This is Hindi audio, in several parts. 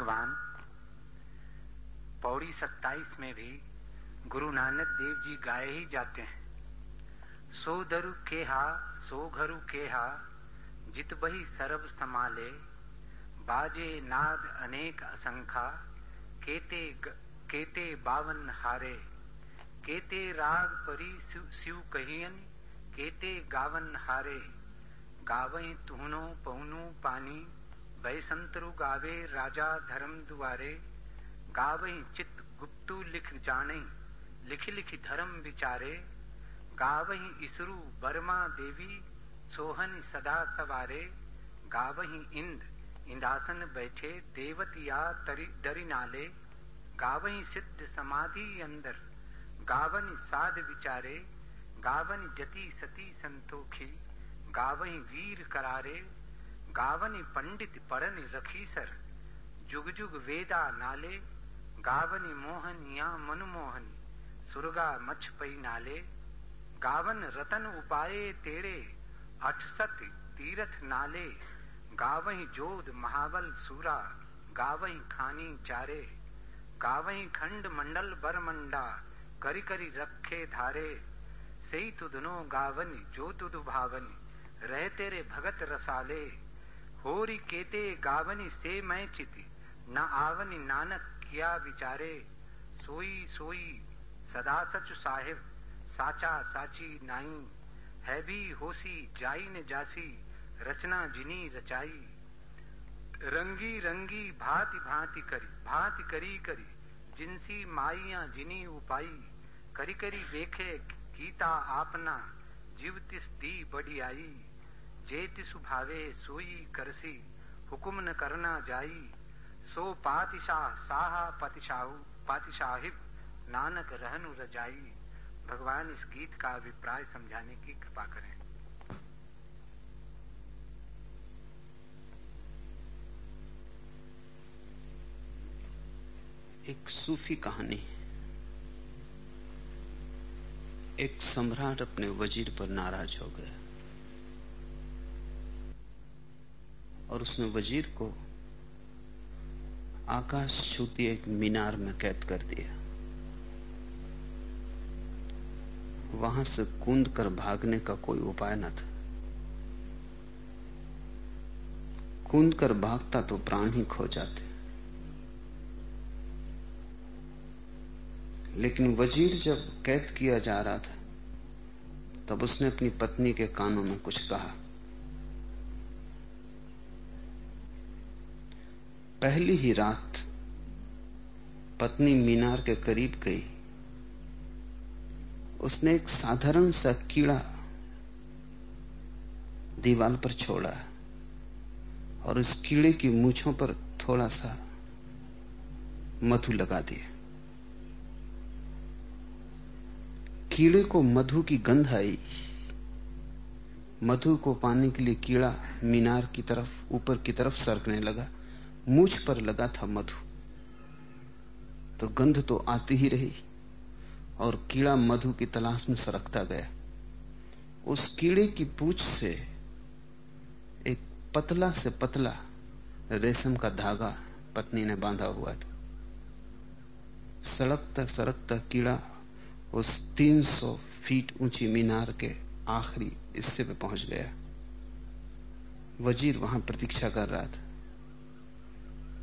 भगवान। पौड़ी सत्ताईस में भी गुरु नानक देव जी गाए ही जाते हैं। सो दरु के हा सो घरु के हा जित बही सरब समाले बाजे नाद अनेक असंखा केते ग, केते बावन हारे केते राग परी शिव कहियन केते गावन हारे गावई तुहनो पौनु पानी बैसंतरु गावे राजा धर्म दुआरे, गावई चित गुप्तु लिख जाने, लिख लिख धर्म विचारे गावही इसरु बर्मा देवी, सोहन सदा सवारे गावही इंद, इंदासन बैठे, देवतिया डरी नाले गावही सिद्ध समाधि अंदर, गावन साध विचारे, गावन जति सती संतोखी गावही वीर करारे गावनी पंडित परन रखीसर जुग जुग वेदा नाले, गावनी मोहनिया मनमोहनी, सुरगा मछ पई नाले। गावन रतन उपाये तेरे अठसत तीरथ नाले। गावही जोध महाबल सूरा, गावही खानी चारे। गावही खंड मंडल बरमंडा करी करी रखे धारे। सही तुधनो गावनी, जो तुद भावनी, रह तेरे भगत रसाले। होरी केते गावनी से मैं चिति। न आवनी नानक किया विचारे। सोई सोई, सदा सच साहिब, साचा, साची नाई। है भी होसी, जाई न जासी, रचना जिनी रचाई। रंगी रंगी भांति भांति करी भांति करी करी, जिनसी माइया जिनी उपाई। करी करी देखे गीता आपना, जीव तिस दी बड़ी आई जे तिसु भावे सोई करसी, हुकुम न करना जाई। सो पातिशाह साहा पतिशाहु, पातिशाहिब, नानक रहनु रजाई भगवान इस गीत का अभिप्राय समझाने की कृपा करें। एक सूफी कहानी एक सम्राट अपने वज़ीर पर नाराज़ हो गया। और उसने वज़ीर को आकाश छूती एक मीनार में कैद कर दिया। वहाँ से कूद कर भागने का कोई उपाय न था। कूद कर भागता तो प्राण ही खो जाते। लेकिन वज़ीर जब कैद किया जा रहा था, तब उसने अपनी पत्नी के कानों में कुछ कहा। पहली ही रात पत्नी मीनार के करीब गई। उसने एक साधारण सा कीड़ा दीवाल पर छोड़ा और उस कीड़े की मूछों पर थोड़ा सा मधु लगा दिया। कीड़े को मधु की गंध आई। मधु को पाने के लिए कीड़ा मीनार की तरफ़, ऊपर की तरफ़ सरकने लगा। मूछ पर लगा था मधु। तो गंध तो आती ही रही और कीड़ा मधु की तलाश में सरकता गया। उस कीड़े की पूछ से एक पतला से पतला रेशम का धागा पत्नी ने बांधा हुआ था। सड़कता सड़कता कीड़ा उस 300 फीट ऊँची मीनार के आखिरी हिस्से पे पहुँच गया। वज़ीर वहाँ प्रतीक्षा कर रहा था।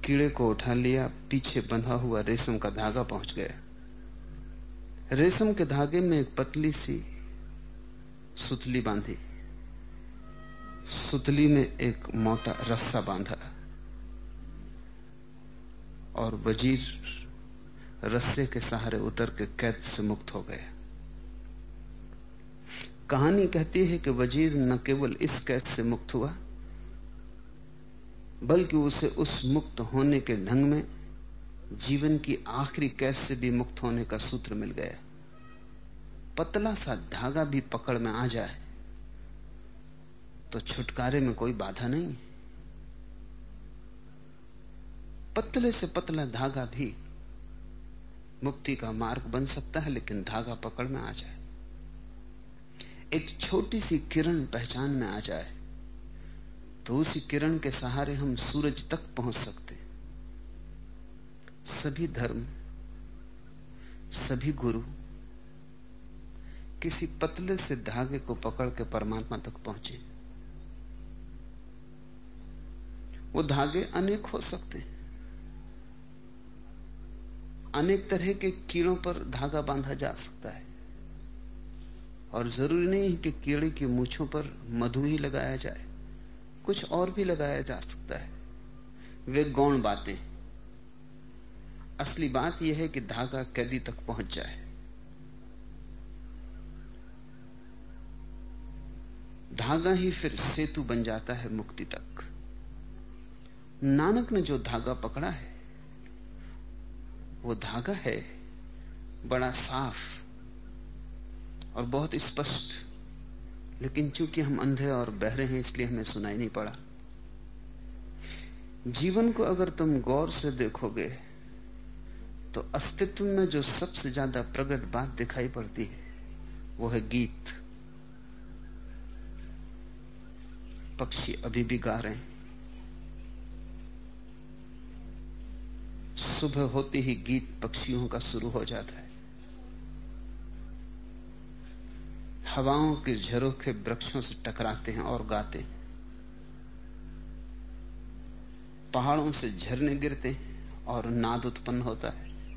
कीड़े को उठा लिया, पीछे बंधा हुआ रेशम का धागा पहुँच गया। रेशम के धागे में एक पतली सी सुतली बांधी। सुतली में एक मोटा रस्सा बांधा। और वज़ीर रस्से के सहारे उतर के कैद से मुक्त हो गया। कहानी कहती है कि वज़ीर न केवल इस कैद से मुक्त हुआ बल्कि उसे उस मुक्त होने के ढंग में जीवन की आखिरी कैद से भी मुक्त होने का सूत्र मिल गया। पतला सा धागा भी पकड़ में आ जाए तो छुटकारे में कोई बाधा नहीं। पतले से पतला धागा भी मुक्ति का मार्ग बन सकता है, लेकिन धागा पकड़ में आ जाए। एक छोटी सी किरण पहचान में आ जाए। तो उसी किरण के सहारे हम सूरज तक पहुँच सकते सभी धर्म, सभी गुरु किसी पतले से धागे को पकड़ के परमात्मा तक पहुँचे। वो धागे अनेक हो सकते हैं। अनेक तरह के कीड़ों पर धागा बांधा जा सकता है। और ज़रूरी नहीं कि कीड़े की मूछों पर मधु ही लगाया जाए। कुछ और भी लगाया जा सकता है। वे गौण बातें। असली बात यह है कि धागा कैदी तक पहुँच जाए। धागा ही फिर सेतु बन जाता है मुक्ति तक। नानक ने जो धागा पकड़ा है, वो धागा है बड़ा साफ़ और बहुत स्पष्ट। लेकिन चूँकि हम अंधे और बहरे हैं, इसलिए हमें सुनाई नहीं पड़ा। जीवन को अगर तुम गौर से देखोगे तो अस्तित्व में जो सबसे ज़्यादा प्रगट बात दिखाई पड़ती है, वो है गीत। पक्षी अभी भी गा रहे हैं। सुबह होते ही गीत पक्षियों का शुरू हो जाता है। हवाओं के झरोखे वृक्षों से टकराते हैं और गाते हैं। पहाड़ों से झरने गिरते हैं और नाद उत्पन्न होता है।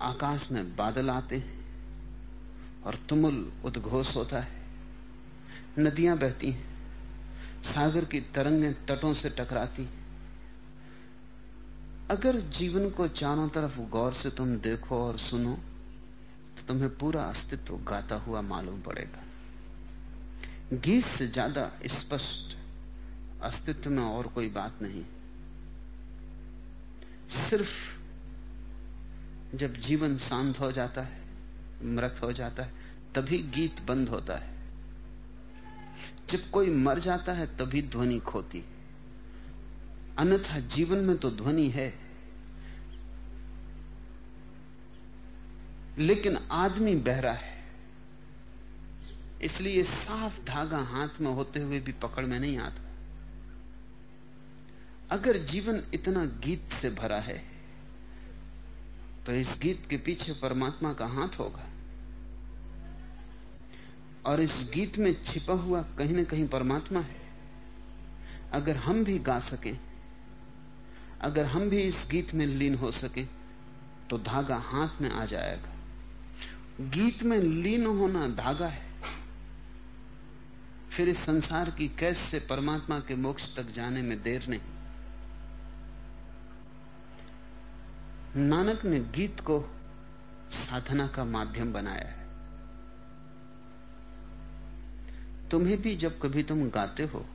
आकाश में बादल आते हैं और तुमुल उद्घोष होता है। नदियाँ बहती हैं, सागर की तरंगें तटों से टकराती अगर जीवन को चारों तरफ़ गौर से तुम देखो और सुनो तो तुम्हें पूरा अस्तित्व गाता हुआ मालूम पड़ेगा। गीत से ज़्यादा स्पष्ट अस्तित्व में और कोई बात नहीं। सिर्फ़ जब जीवन शांत हो जाता है, मृत हो जाता है, तभी गीत बंद होता है। जब कोई मर जाता है, तभी ध्वनि खोती अन्यथा जीवन में तो ध्वनि है। लेकिन आदमी बहरा है। इसलिए साफ़ धागा हाथ में होते हुए भी पकड़ में नहीं आता। अगर जीवन इतना गीत से भरा है तो इस गीत के पीछे परमात्मा का हाथ होगा। और इस गीत में छिपा हुआ कहीं ना कहीं परमात्मा है। अगर हम भी गा सकें, अगर हम भी इस गीत में लीन हो सके तो धागा हाथ में आ जाएगा। गीत में लीन होना धागा है। फिर इस संसार की कैस से परमात्मा के मोक्ष तक जाने में देर नहीं। नानक ने गीत को साधना का माध्यम बनाया है। तुम्हें भी जब कभी तुम गाते हो,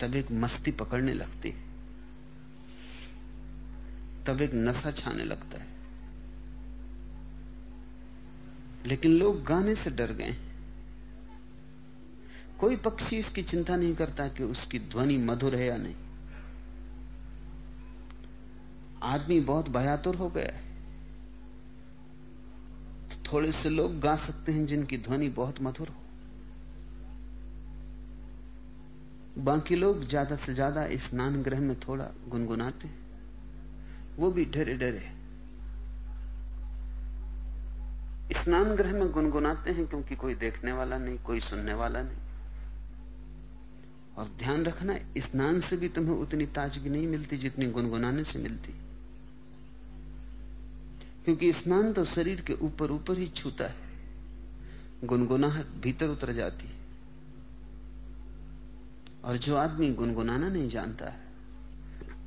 तब एक मस्ती पकड़ने लगती है। तब एक नशा छाने लगता है। लेकिन लोग गाने से डर गए। कोई पक्षी इसकी चिंता नहीं करता कि उसकी ध्वनि मधुर है या नहीं। आदमी बहुत भयातुर हो गया। है तो थोड़े से लोग गा सकते हैं जिनकी ध्वनि बहुत मधुर हो। बाकी लोग ज़्यादा से ज़्यादा इस स्नान ग्रह में थोड़ा गुनगुनाते हैं। वो भी डरे डरे स्नान ग्रह में गुनगुनाते हैं क्योंकि कोई देखने वाला नहीं, कोई सुनने वाला नहीं। और ध्यान रखना, स्नान से भी तुम्हें उतनी ताजगी नहीं मिलती जितनी गुनगुनाने से मिलती। क्योंकि स्नान तो शरीर के ऊपर ऊपर ही छूता है। गुनगुनाहट भीतर उतर जाती है। और जो आदमी गुनगुनाना नहीं जानता है,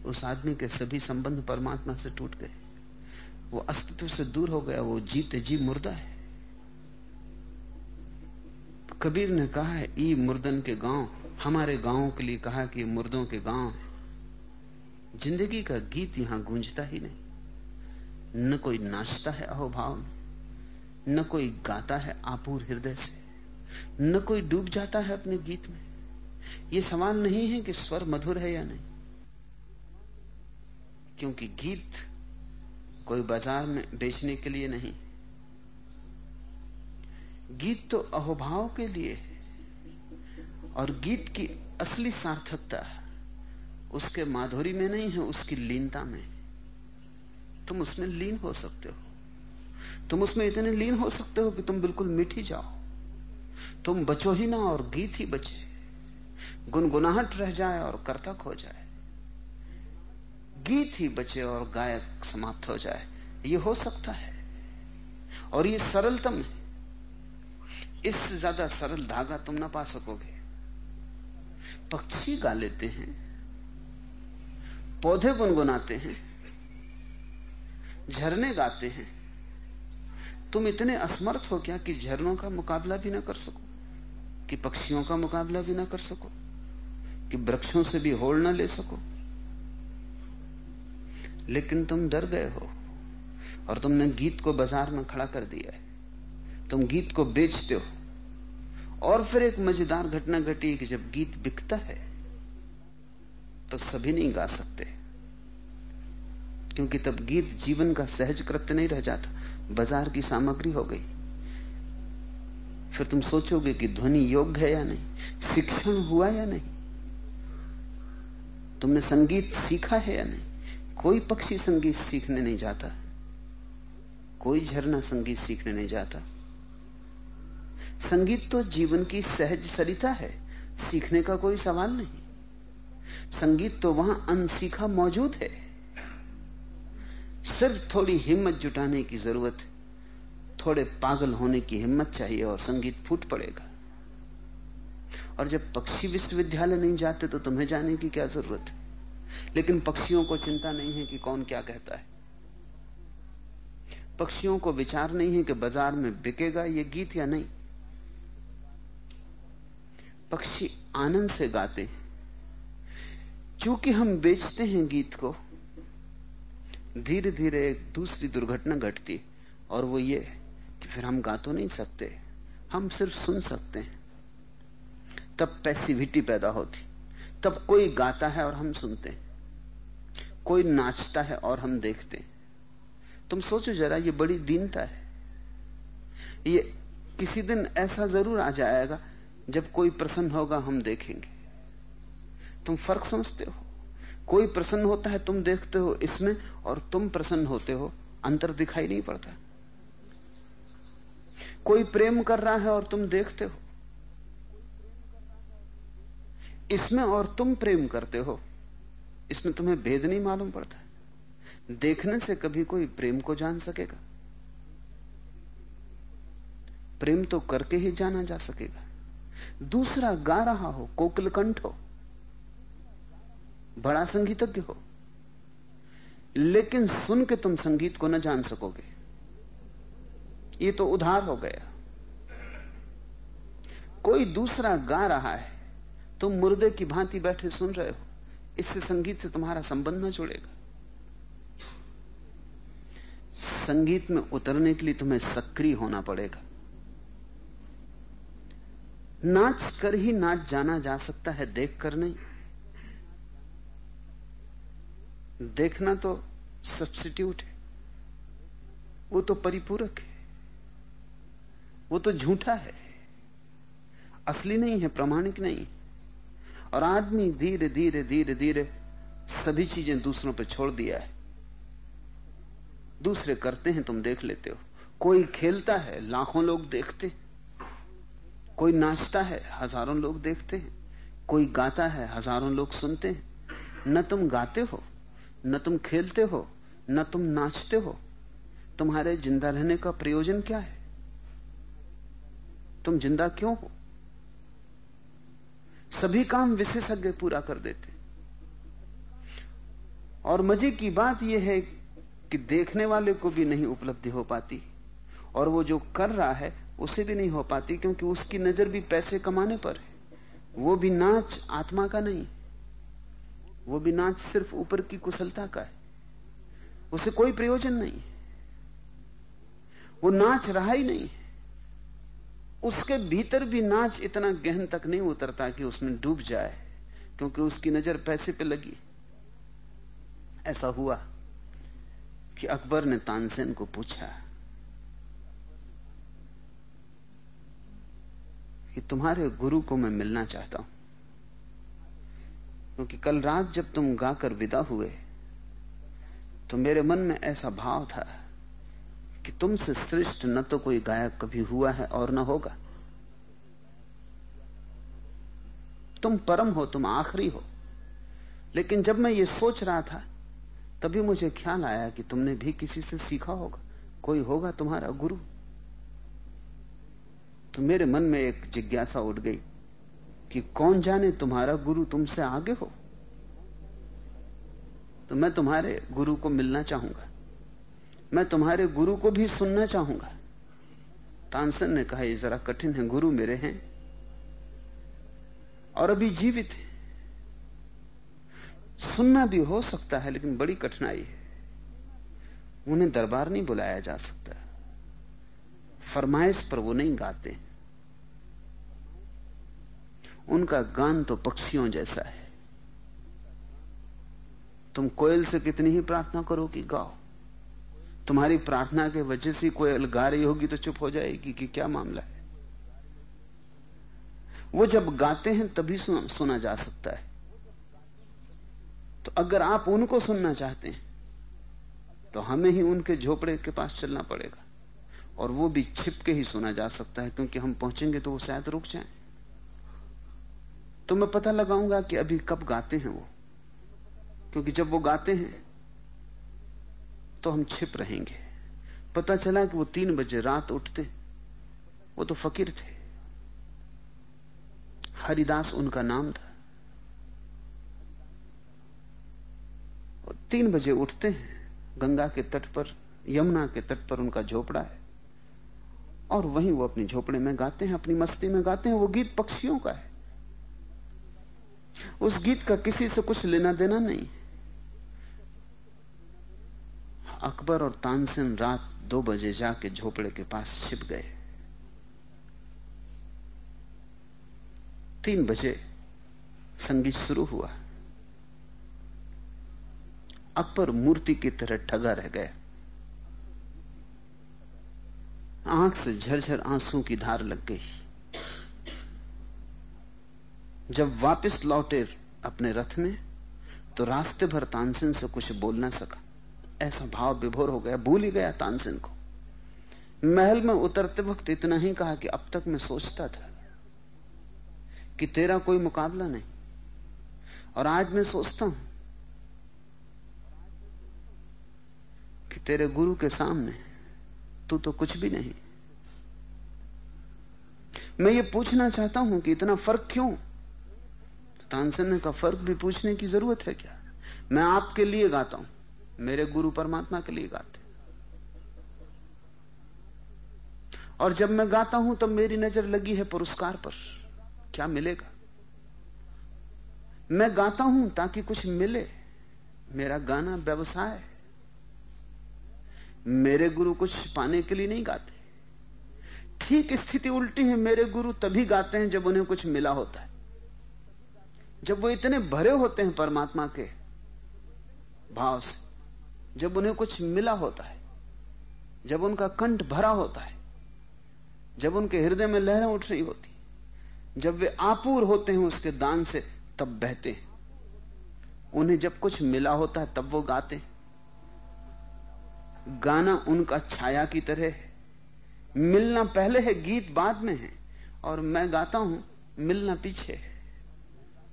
उस आदमी के सभी संबंध परमात्मा से टूट गए। वो अस्तित्व से दूर हो गया, वो जीते जी मुर्दा है। कबीर ने कहा है ई मुर्दन के गाँव, हमारे गाँवों के लिए कहा कि मुर्दों के गाँव है। ज़िंदगी का गीत यहाँ गूंजता ही नहीं। न कोई नाचता है अहोभाव में, न कोई गाता है आपूर हृदय से, न कोई डूब जाता है अपने गीत में। ये सवाल नहीं है कि स्वर मधुर है या नहीं, क्योंकि गीत कोई बाज़ार में बेचने के लिए नहीं। गीत तो अहोभाव के लिए है, और गीत की असली सार्थकता उसके माधुरी में नहीं है, उसकी लीनता में। तुम उसमें लीन हो सकते हो। तुम उसमें इतने लीन हो सकते हो कि तुम बिल्कुल मिट ही जाओ। तुम बचो ही ना और गीत ही बचे। गुनगुनाहट रह जाए और कर्ता खो जाए। गीत ही बचे और गायक समाप्त हो जाए। ये हो सकता है। और ये सरलतम है। इससे ज़्यादा सरल धागा तुम ना पा सकोगे। पक्षी गा लेते हैं। पौधे गुनगुनाते हैं। झरने गाते हैं। तुम इतने असमर्थ हो क्या कि झरनों का मुकाबला भी ना कर सको? कि पक्षियों का मुकाबला भी ना कर सको? कि वृक्षों से भी होड़ ना ले सको? लेकिन तुम डर गए हो। और तुमने गीत को बाज़ार में खड़ा कर दिया है। तुम गीत को बेचते हो। और फिर एक मज़ेदार घटना घटी कि जब गीत बिकता है तो सभी नहीं गा सकते। क्योंकि तब गीत जीवन का सहज कृत्य नहीं रह जाता। बाज़ार की सामग्री हो गई। फिर तुम सोचोगे कि ध्वनि योग्य है या नहीं? शिक्षण हुआ या नहीं? तुमने संगीत सीखा है या नहीं? कोई पक्षी संगीत सीखने नहीं जाता। कोई झरना संगीत सीखने नहीं जाता। संगीत तो जीवन की सहज सरिता है, सीखने का कोई सवाल नहीं। संगीत तो वहाँ अनसीखा मौजूद है। सिर्फ़ थोड़ी हिम्मत जुटाने की ज़रूरत थोड़े पागल होने की हिम्मत चाहिए और संगीत फूट पड़ेगा। और जब पक्षी विश्वविद्यालय नहीं जाते तो तुम्हें जाने की क्या ज़रूरत है? लेकिन पक्षियों को चिंता नहीं है कि कौन क्या कहता है। पक्षियों को विचार नहीं है कि बाज़ार में बिकेगा ये गीत या नहीं। पक्षी आनंद से गाते हैं। चूँकि हम बेचते हैं गीत को धीरे धीरे एक दूसरी दुर्घटना घटती और वो ये कि फिर हम गा तो नहीं सकते, हम सिर्फ़ सुन सकते हैं। तब पैसिविटी पैदा होती। तब कोई गाता है और हम सुनते हैं। कोई नाचता है और हम देखते हैं। तुम सोचो जरा, ये बड़ी दीनता है। ये किसी दिन ऐसा ज़रूर आ जाएगा जब कोई प्रसन्न होगा, हम देखेंगे। तुम फ़र्क समझते हो। कोई प्रसन्न होता है, तुम देखते हो इसमें, और तुम प्रसन्न होते हो, अंतर दिखाई नहीं पड़ता। कोई प्रेम कर रहा है और तुम देखते हो। इसमें और तुम प्रेम करते हो। इसमें तुम्हें भेद नहीं मालूम पड़ता। देखने से कभी कोई प्रेम को जान सकेगा। प्रेम तो करके ही जाना जा सकेगा। दूसरा गा रहा हो कोकिल कंठ हो, बड़ा संगीतज्ञ हो। लेकिन सुन के तुम संगीत को न जान सकोगे। ये तो उधार हो गया। कोई दूसरा गा रहा है तुम मुर्दे की भांति बैठे सुन रहे हो। इससे संगीत से तुम्हारा संबंध न जुड़ेगा। संगीत में उतरने के लिए तुम्हें सक्रिय होना पड़ेगा। नाच कर ही नाच जाना जा सकता है, देख कर नहीं। देखना तो सब्सिट्यूट है। वो तो परिपूरक है। वो तो झूठा है। असली नहीं है, प्रमाणिक नहीं और आदमी धीरे धीरे धीरे धीरे सभी चीज़ें दूसरों पर छोड़ दिया है। दूसरे करते हैं, तुम देख लेते हो। कोई खेलता है, लाखों लोग देखते कोई नाचता है, हज़ारों लोग देखते हैं। कोई गाता है, हज़ारों लोग सुनते हैं। न तुम गाते हो, न तुम खेलते हो, न तुम नाचते हो। तुम्हारे ज़िंदा रहने का प्रयोजन क्या है? तुम ज़िंदा क्यों हो? सभी काम विशेषज्ञ पूरा कर देते। और मज़े की बात यह है कि देखने वाले को भी नहीं उपलब्धि हो पाती। और वो जो कर रहा है, उसे भी नहीं हो पाती क्योंकि उसकी नज़र भी पैसे कमाने पर है। वो भी नाच आत्मा का नहीं। वो भी नाच सिर्फ़ ऊपर की कुशलता का है। उसे कोई प्रयोजन नहीं वो नाच रहा ही नहीं उसके भीतर भी नाच इतना गहन तक नहीं उतरता कि उसमें डूब जाए, क्योंकि उसकी नज़र पैसे पे लगी। ऐसा हुआ कि अकबर ने तानसेन को पूछा कि तुम्हारे गुरु को मैं मिलना चाहता हूँ, क्योंकि कल रात जब तुम गाकर विदा हुए तो मेरे मन में ऐसा भाव था कि तुमसे श्रेष्ठ न तो कोई गायक कभी हुआ है और न होगा। तुम परम हो, तुम आखिरी हो। लेकिन जब मैं ये सोच रहा था, तभी मुझे ख्याल आया कि तुमने भी किसी से सीखा होगा। कोई होगा तुम्हारा गुरु। तो मेरे मन में एक जिज्ञासा उठ गई कि कौन जाने तुम्हारा गुरु तुमसे आगे हो। तो मैं तुम्हारे गुरु को मिलना चाहूँगा। मैं तुम्हारे गुरु को भी सुनना चाहूँगा। तानसन ने कहा, ये जरा कठिन है, गुरु मेरे हैं और अभी जीवित है। सुनना भी हो सकता है, लेकिन बड़ी कठिनाई है। उन्हें दरबार नहीं बुलाया जा सकता। फरमाइश पर वो नहीं गाते। उनका गान तो पक्षियों जैसा है। तुम कोयल से कितनी ही प्रार्थना करो कि गाओ। तुम्हारी प्रार्थना के वजह से कोई गा रही होगी तो चुप हो जाएगी कि क्या मामला है? वो जब गाते हैं तभी सुना जा सकता है। तो अगर आप उनको सुनना चाहते हैं तो हमें ही उनके झोपड़े के पास चलना पड़ेगा। और वो भी छिप के ही सुना जा सकता है, क्योंकि हम पहुँचेंगे तो वो शायद रुक जाए। तो मैं पता लगाऊँगा कि अभी कब गाते हैं वो। क्योंकि जब वो गाते हैं तो हम छिप रहेंगे। पता चला कि वो तीन बजे रात उठते। वो तो फकीर थे। हरिदास उनका नाम था। और तीन बजे उठते हैं। गंगा के तट पर, यमुना के तट पर उनका झोपड़ा है। और वहीं वो अपने झोपड़े में गाते हैं, अपनी मस्ती में गाते हैं। वो गीत पक्षियों का है। उस गीत का किसी से कुछ लेना देना नहीं। अकबर और तानसेन रात दो बजे जाके झोपड़े के पास छिप गए। तीन बजे संगीत शुरू हुआ। अकबर मूर्ति की तरह ठगा रह गया। आँख से झरझर आँसू की धार लग गई। जब वापस लौटे अपने रथ में तो रास्ते भर तानसेन से कुछ बोल ना सका। ऐसा भाव विभोर हो गया, भूल ही गया तानसेन को। महल में उतरते वक्त इतना ही कहा कि अब तक मैं सोचता था कि तेरा कोई मुकाबला नहीं, और आज मैं सोचता हूँ कि तेरे गुरु के सामने तू तो कुछ भी नहीं। मैं ये पूछना चाहता हूँ कि इतना फ़र्क क्यों? तानसेन का फ़र्क भी पूछने की ज़रूरत है क्या? मैं आपके लिए गाता हूँ। मेरे गुरु परमात्मा के लिए गाते और जब मैं गाता हूँ, तब मेरी नज़र लगी है पुरस्कार पर। क्या मिलेगा? मैं गाता हूँ ताकि कुछ मिले। मेरा गाना व्यवसाय है। मेरे गुरु कुछ पाने के लिए नहीं गाते। ठीक स्थिति उल्टी है, मेरे गुरु तभी गाते हैं जब उन्हें कुछ मिला होता है। जब वो इतने भरे होते हैं परमात्मा के भाव से। जब उन्हें कुछ मिला होता है, जब उनका कंठ भरा होता है, जब उनके हृदय में लहरें उठ रही होती, जब वे आपूर होते हैं उसके दान से, तब बहते हैं। उन्हें जब कुछ मिला होता है, तब वो गाते हैं। गाना उनका छाया की तरह है। मिलना पहले है, गीत बाद में है, और मैं गाता हूँ, मिलना पीछे है।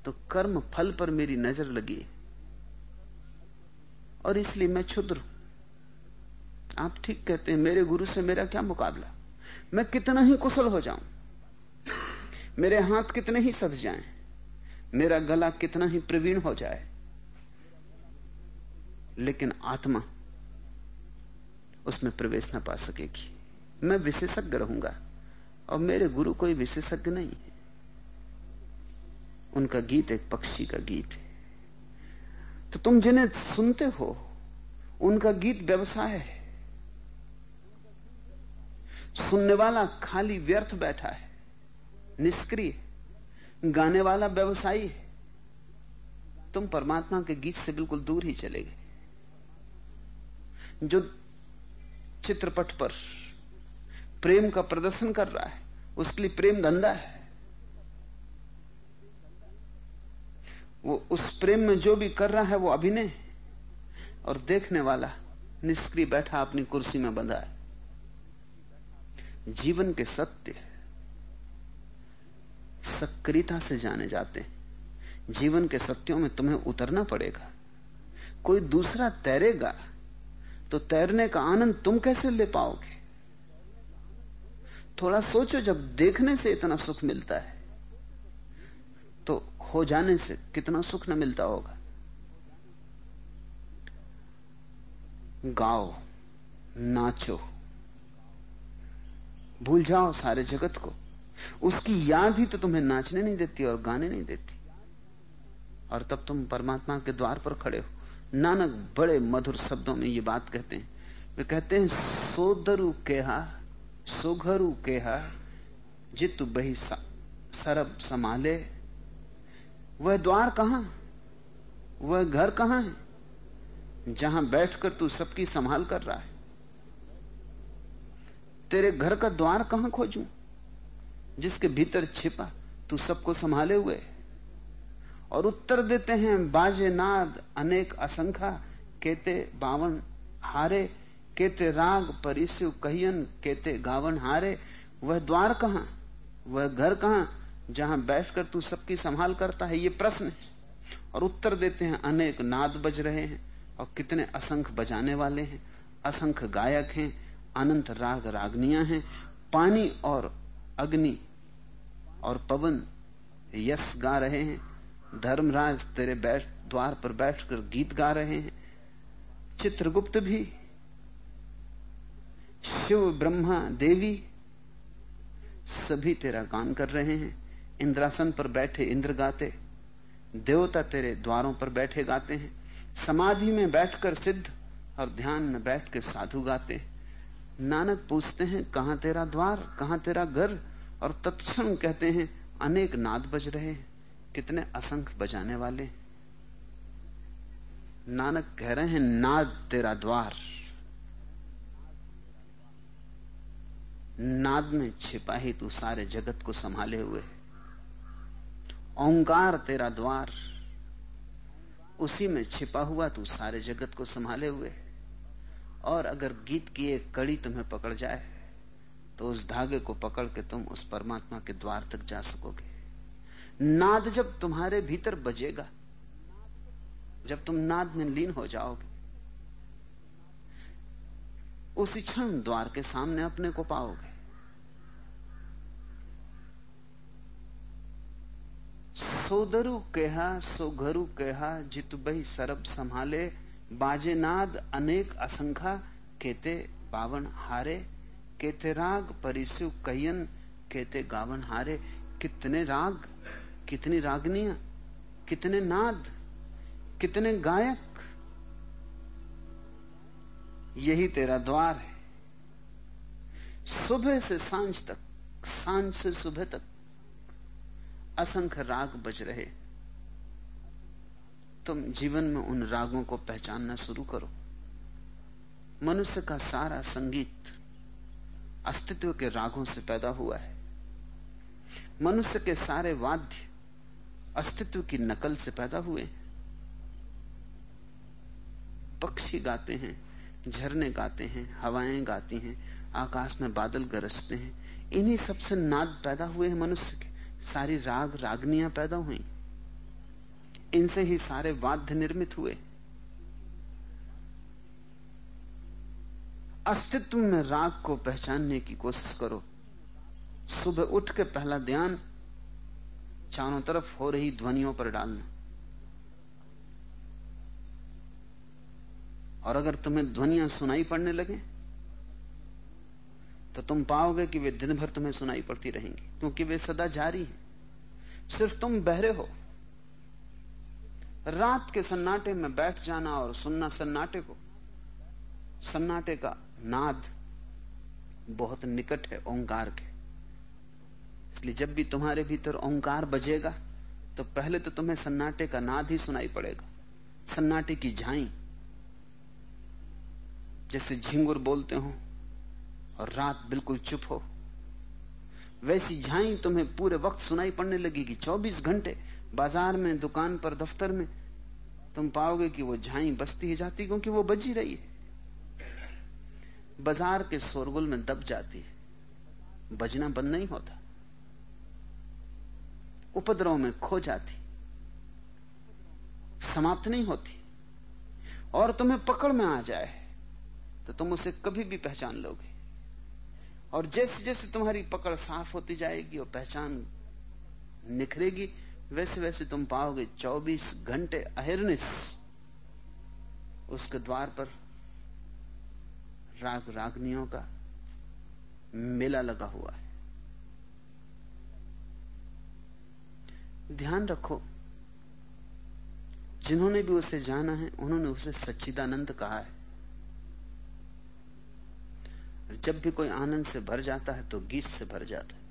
तो कर्म फल पर मेरी नज़र लगी और इसलिए मैं क्षुद्र हूँ। आप ठीक कहते हैं, मेरे गुरु से मेरा क्या मुकाबला? मैं कितना ही कुशल हो जाऊँ, मेरे हाथ कितने ही सज जाएँ, मेरा गला कितना ही प्रवीण हो जाए। लेकिन आत्मा उसमें प्रवेश ना पा सकेगी। मैं विशेषज्ञ रहूँगा, और मेरे गुरु कोई विशेषज्ञ नहीं है। उनका गीत एक पक्षी का गीत है। तो तुम जिन्हें सुनते हो, उनका गीत व्यवसाय है। सुनने वाला खाली व्यर्थ बैठा है, निष्क्रिय, गाने वाला व्यवसायी है। तुम परमात्मा के गीत से बिल्कुल दूर ही चले गए। जो चित्रपट पर प्रेम का प्रदर्शन कर रहा है, उसके लिए प्रेम धंधा है। वो उस प्रेम में जो भी कर रहा है वो अभिनय और देखने वाला निष्क्रिय बैठा अपनी कुर्सी में बंधा है। जीवन के सत्य सक्रियता से जाने जाते हैं। जीवन के सत्यों में तुम्हें उतरना पड़ेगा। कोई दूसरा तैरेगा तो तैरने का आनंद तुम कैसे ले पाओगे? थोड़ा सोचो जब देखने से इतना सुख मिलता है। हो जाने से कितना सुख न मिलता होगा। गाओ, नाचो, भूल जाओ सारे जगत को। उसकी याद ही तो तुम्हें नाचने नहीं देती और गाने नहीं देती। और तब तुम परमात्मा के द्वार पर खड़े हो। नानक बड़े मधुर शब्दों में ये बात कहते हैं। वे कहते हैं, सोदरु केहा, सुघरु केहा, जित बही सरब संभाले वह द्वार कहाँ? वह घर कहाँ है? जहाँ बैठकर तू सबकी संभाल कर रहा है। तेरे घर का द्वार कहाँ खोजूं? जिसके भीतर छिपा तू सबको संभाले हुए और उत्तर देते हैं, बाजे नाद, अनेक असंख्या, केते बावन हारे, केते राग परिसु कहियन, केते गावन हारे। वह द्वार कहाँ? वह घर कहाँ? जहाँ बैठकर तू सबकी संभाल करता है, ये प्रश्न है। और उत्तर देते हैं, अनेक नाद बज रहे हैं और कितने असंख्य बजाने वाले हैं। असंख्य गायक हैं, अनंत राग रागनियाँ हैं, पानी और अग्नि और पवन यश गा रहे हैं। धर्मराज तेरे बैठ, द्वार पर बैठकर गीत गा रहे हैं। चित्रगुप्त भी, शिव ब्रह्मा देवी, सभी तेरा गान कर रहे हैं। इंद्रासन पर बैठे इंद्र गाते, देवता तेरे द्वारों पर बैठे गाते हैं, समाधि में बैठकर सिद्ध और ध्यान में बैठ के साधु गाते नानक पूछते हैं, कहाँ तेरा द्वार, कहाँ तेरा घर? और तत्क्षण कहते हैं, अनेक नाद बज रहे हैं, कितने असंख्य बजाने वाले नानक कह रहे हैं, नाद तेरा द्वार, नाद में छिपा ही तू सारे जगत को संभाले हुए ओंकार तेरा द्वार। उसी में छिपा हुआ तू सारे जगत को संभाले हुए। और अगर गीत की एक कड़ी तुम्हें पकड़ जाए तो उस धागे को पकड़ के तुम उस परमात्मा के द्वार तक जा सकोगे। नाद जब तुम्हारे भीतर बजेगा, जब तुम नाद में लीन हो जाओगे, उसी क्षण द्वार के सामने अपने को पाओगे। सोदरु कहा, सोघरु कहा, जित बही सरब संभाले बाजेनाद अनेक असंख्या केते बावन हारे, केते राग परिसु कयन, केते गावन हारे। कितने राग, कितनी रागनियाँ, कितने नाद, कितने गायक। यही तेरा द्वार है। सुबह से साँझ तक, साँझ से सुबह तक असंख्य राग बज रहे। तुम जीवन में उन रागों को पहचानना शुरू करो। मनुष्य का सारा संगीत अस्तित्व के रागों से पैदा हुआ है। मनुष्य के सारे वाद्य अस्तित्व की नकल से पैदा हुए पक्षी गाते हैं, झरने गाते हैं, हवाएँ गाती हैं, आकाश में बादल गरजते हैं। इन्हीं सबसे नाद पैदा हुए हैं मनुष्य के। सारी राग रागनियाँ पैदा हुई। इनसे ही सारे वाद्य निर्मित हुए। अस्तित्व में राग को पहचानने की कोशिश करो। सुबह उठ के पहला ध्यान चारों तरफ़ हो रही ध्वनियों पर डालना। और अगर तुम्हें ध्वनियाँ सुनाई पड़ने लगे तो तुम पाओगे कि वे दिन भर तुम्हें सुनाई पड़ती रहेंगी, क्योंकि वे सदा जारी हैं। सिर्फ़ तुम बहरे हो। रात के सन्नाटे में बैठ जाना और सुनना सन्नाटे को। सन्नाटे का नाद बहुत निकट है, ओंकार के। इसलिए जब भी तुम्हारे भीतर ओंकार बजेगा तो पहले तो तुम्हें सन्नाटे का नाद ही सुनाई पड़ेगा। सन्नाटे की झाई, जैसे झिंगुर बोलते हो और रात बिल्कुल चुप हो। वैसी झाई तुम्हें पूरे वक्त सुनाई पड़ने लगेगी। 24 घंटे बाज़ार में, दुकान पर, दफ्तर में, तुम पाओगे कि वो झाई बसती ही जाती, क्योंकि वो बजी रही है। बाज़ार के शोरगुल में दब जाती है। बजना बंद नहीं होता। उपद्रव में खो जाती। समाप्त नहीं होती। और तुम्हें पकड़ में आ जाए तो तुम उसे कभी भी पहचान लोगे। और जैसे जैसे तुम्हारी पकड़ साफ़ होती जाएगी और पहचान निखरेगी, वैसे वैसे तुम पाओगे 24 घंटे अहिर्निश उसके द्वार पर राग रागनियों का मेला लगा हुआ है। ध्यान रखो, जिन्होंने भी उसे जाना है, उन्होंने उसे सच्चिदानंद कहा है। जब भी कोई आनंद से भर जाता है तो गीत से भर जाता है।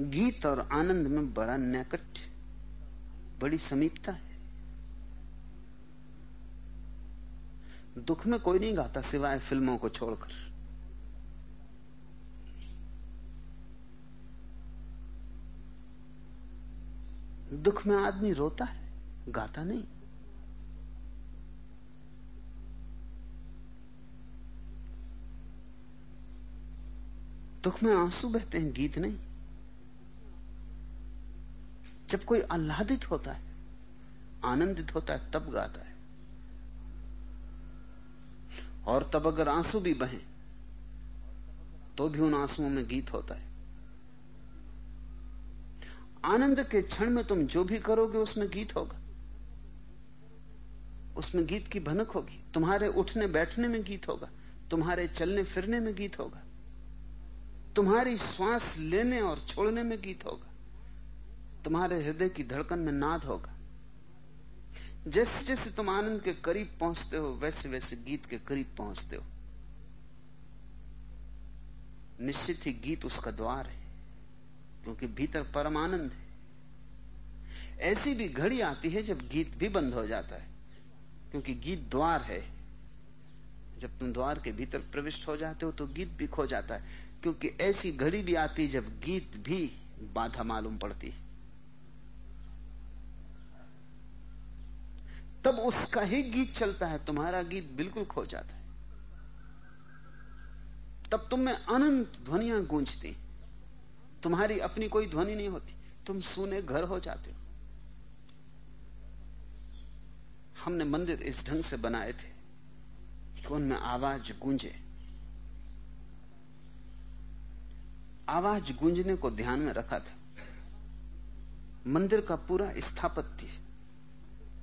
गीत और आनंद में बड़ा नैकट्य बड़ी समीपता है। दुख में कोई नहीं गाता सिवाय फ़िल्मों को छोड़कर। दुख में आदमी रोता है, गाता नहीं। दुख में आँसू बहते हैं, गीत नहीं। जब कोई आह्लादित होता है, आनंदित होता है, तब गाता है। और तब अगर आँसू भी बहें तो भी उन आंसुओं में गीत होता है। आनंद के क्षण में तुम जो भी करोगे, उसमें गीत होगा। उसमें गीत की भनक होगी। तुम्हारे उठने बैठने में गीत होगा। तुम्हारे चलने फिरने में गीत होगा। तुम्हारी श्वास लेने और छोड़ने में गीत होगा। तुम्हारे हृदय की धड़कन में नाद होगा। जैसे जैसे तुम आनंद के करीब पहुँचते हो, वैसे वैसे गीत के करीब पहुँचते हो। निश्चित ही गीत उसका द्वार है, क्योंकि भीतर परम आनंद है। ऐसी भी घड़ी आती है जब गीत भी बंद हो जाता है, क्योंकि गीत द्वार है। जब तुम द्वार के भीतर प्रविष्ट हो जाते हो तो गीत भी खो जाता है। क्योंकि ऐसी घड़ी भी आती जब गीत भी बाधा मालूम पड़ती है। तब उसका ही गीत चलता है, तुम्हारा गीत बिल्कुल खो जाता है। तब तुम में अनंत ध्वनियाँ गूंजती तुम्हारी अपनी कोई ध्वनि नहीं होती, तुम सुने घर हो जाते हो। हमने मंदिर इस ढंग से बनाए थे कि उनमें आवाज़ गूंजे। आवाज़ गूंजने को ध्यान में रखा था। मंदिर का पूरा स्थापत्य,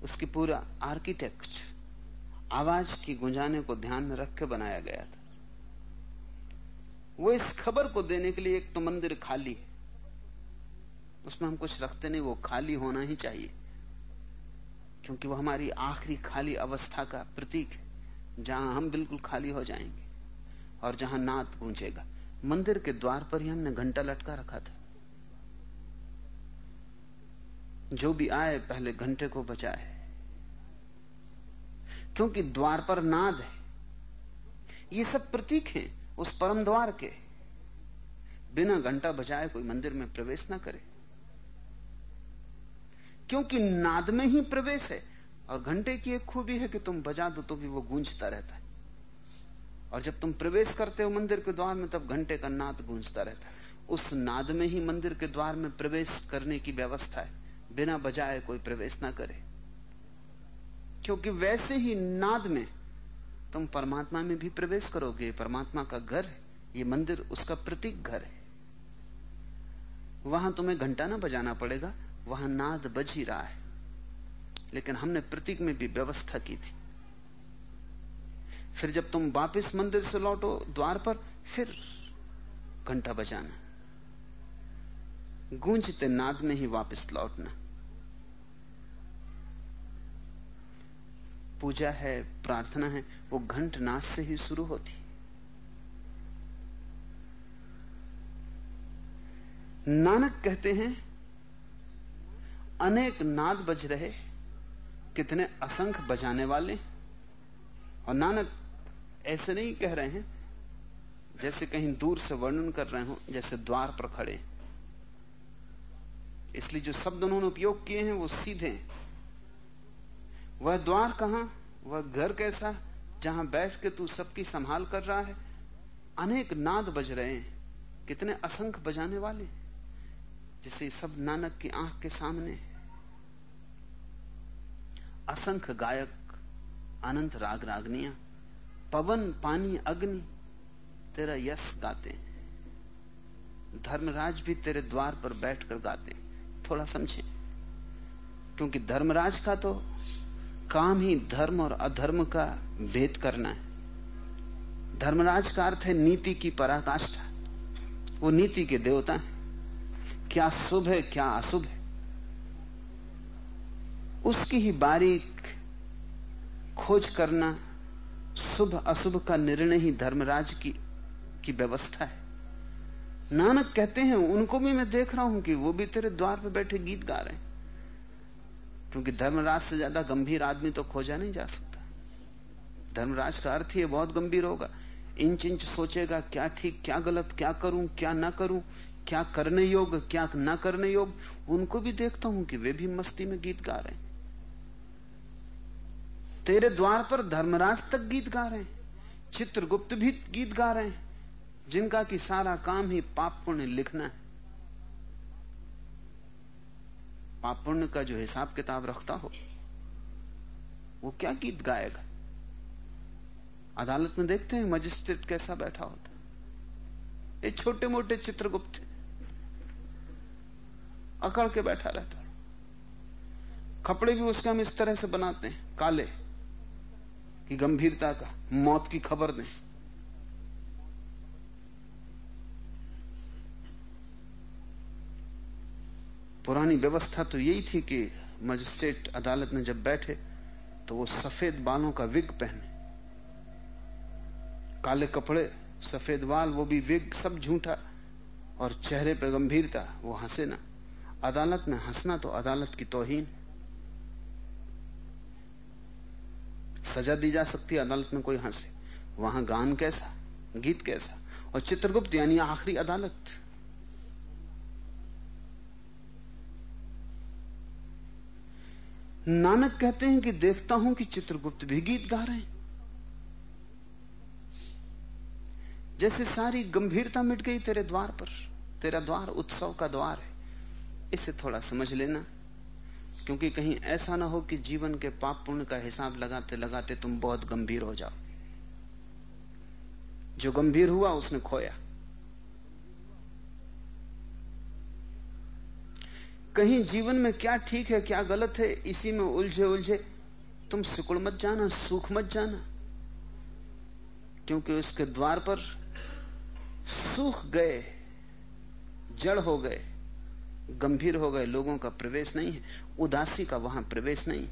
उसकी पूरा आर्किटेक्ट आवाज़ की गुंजाने को ध्यान में रख के बनाया गया था। वो इस खबर को देने के लिए एक तो मंदिर खाली है। उसमें हम कुछ रखते नहीं, वो खाली होना ही चाहिए, क्योंकि वो हमारी आखिरी खाली अवस्था का प्रतीक है, जहाँ हम बिल्कुल खाली हो जाएँगे और जहाँ नाद गूंजेगा। मंदिर के द्वार पर ही हमने घंटा लटका रखा था। जो भी आए, पहले घंटे को बचाए। क्योंकि द्वार पर नाद है। ये सब प्रतीक हैं, उस परम द्वार के। बिना घंटा बजाए कोई मंदिर में प्रवेश ना करे। क्योंकि नाद में ही प्रवेश है, और घंटे की एक खूबी है कि तुम बजा दो तो भी वो गूंजता रहता है। और जब तुम प्रवेश करते हो मंदिर के द्वार में, तब घंटे का नाद गूंजता रहता है। उस नाद में ही मंदिर के द्वार में प्रवेश करने की व्यवस्था है। बिना बजाए कोई प्रवेश ना करे। क्योंकि वैसे ही नाद में तुम परमात्मा में भी प्रवेश करोगे। परमात्मा का घर है। ये मंदिर उसका प्रतीक घर है। वहाँ तुम्हें घंटा ना बजाना पड़ेगा। वहाँ नाद बज ही रहा है। लेकिन हमने प्रतीक में भी व्यवस्था की थी। फिर जब तुम वापस मंदिर से लौटो द्वार पर, फिर घंटा बजाना। गूंजते नाद में ही वापस लौटना। पूजा है, प्रार्थना है, वो घंट नाद से ही शुरू होती। नानक कहते हैं, अनेक नाद बज रहे, कितने असंख्य बजाने वाले। और नानक ऐसे नहीं कह रहे हैं जैसे कहीं दूर से वर्णन कर रहे हो, जैसे द्वार पर खड़े। इसलिए जो शब्द उन्होंने उपयोग किए हैं, वो सीधे वह द्वार कहाँ, वह घर कैसा, जहाँ बैठ के तू सबकी संभाल कर रहा है? अनेक नाद बज रहे हैं। कितने असंख्य बजाने वाले जिसे सब नानक की आँख के सामने असंख्य गायक, अनंत राग रागनिया पवन, पानी, अग्नि, तेरा यश गाते हैं। धर्मराज भी तेरे द्वार पर बैठकर गाते थोड़ा समझे? क्योंकि धर्मराज का तो काम ही धर्म और अधर्म का भेद करना है। धर्मराज का अर्थ है नीति की पराकाष्ठा। वो नीति के देवता हैं। क्या शुभ है, क्या अशुभ है। उसकी ही बारीक खोज करना शुभ अशुभ का निर्णय ही धर्मराज की की व्यवस्था है। नानक कहते हैं, उनको भी मैं देख रहा हूँ कि वो भी तेरे द्वार पे बैठे गीत गा रहे हैं। क्योंकि धर्मराज से ज़्यादा गंभीर आदमी तो खोजा नहीं जा सकता। धर्मराज का अर्थ ही बहुत गंभीर होगा। इंच इंच सोचेगा, क्या ठीक, क्या गलत, क्या करूँ, क्या ना करूँ, क्या करने योग क्या ना करने योग उनको भी देखता हूँ कि वे भी मस्ती में गीत गा रहे हैं। तेरे द्वार पर धर्मराज तक गीत गा रहे हैं। चित्रगुप्त भी गीत गा रहे हैं। जिनका कि सारा काम ही पाप पुण्य लिखना है। पाप पुण्य का जो हिसाब किताब रखता हो, वो क्या गीत गाएगा? अदालत में देखते हैं मजिस्ट्रेट कैसा बैठा होता ये छोटे मोटे चित्रगुप्त अकड़ के बैठा रहता कपड़े भी उसके हम इस तरह से बनाते हैं, काले। की गंभीरता का, मौत की खबर दें। पुरानी व्यवस्था तो यही थी कि मजिस्ट्रेट अदालत में जब बैठे तो वो सफ़ेद बालों का विग पहने। काले कपड़े, सफ़ेद बाल, वो भी विग, सब झूठा। और चेहरे पर गंभीरता, वो हंसे ना। अदालत में हंसना तो अदालत की तोहीन। सजा दी जा सकती है, अदालत में कोई हंसे वहाँ गान कैसा, गीत कैसा? और चित्रगुप्त, यानी आखिरी अदालत। नानक कहते हैं कि देखता हूँ कि चित्रगुप्त भी गीत गा रहे हैं। जैसे सारी गंभीरता मिट गई तेरे द्वार पर, तेरा द्वार, उत्सव का द्वार है। इसे थोड़ा समझ लेना। क्योंकि कहीं ऐसा ना हो कि जीवन के पाप पुण्य का हिसाब लगाते लगाते तुम बहुत गंभीर हो जाओ। जो गंभीर हुआ, उसने खोया। कहीं जीवन में क्या ठीक है, क्या गलत है, इसी में उलझे उलझे तुम सिकुड़ मत जाना, सूख मत जाना। क्योंकि उसके द्वार पर सूख गए, जड़ हो गए, गंभीर हो गए, लोगों का प्रवेश नहीं है। उदासी का वहाँ प्रवेश नहीं।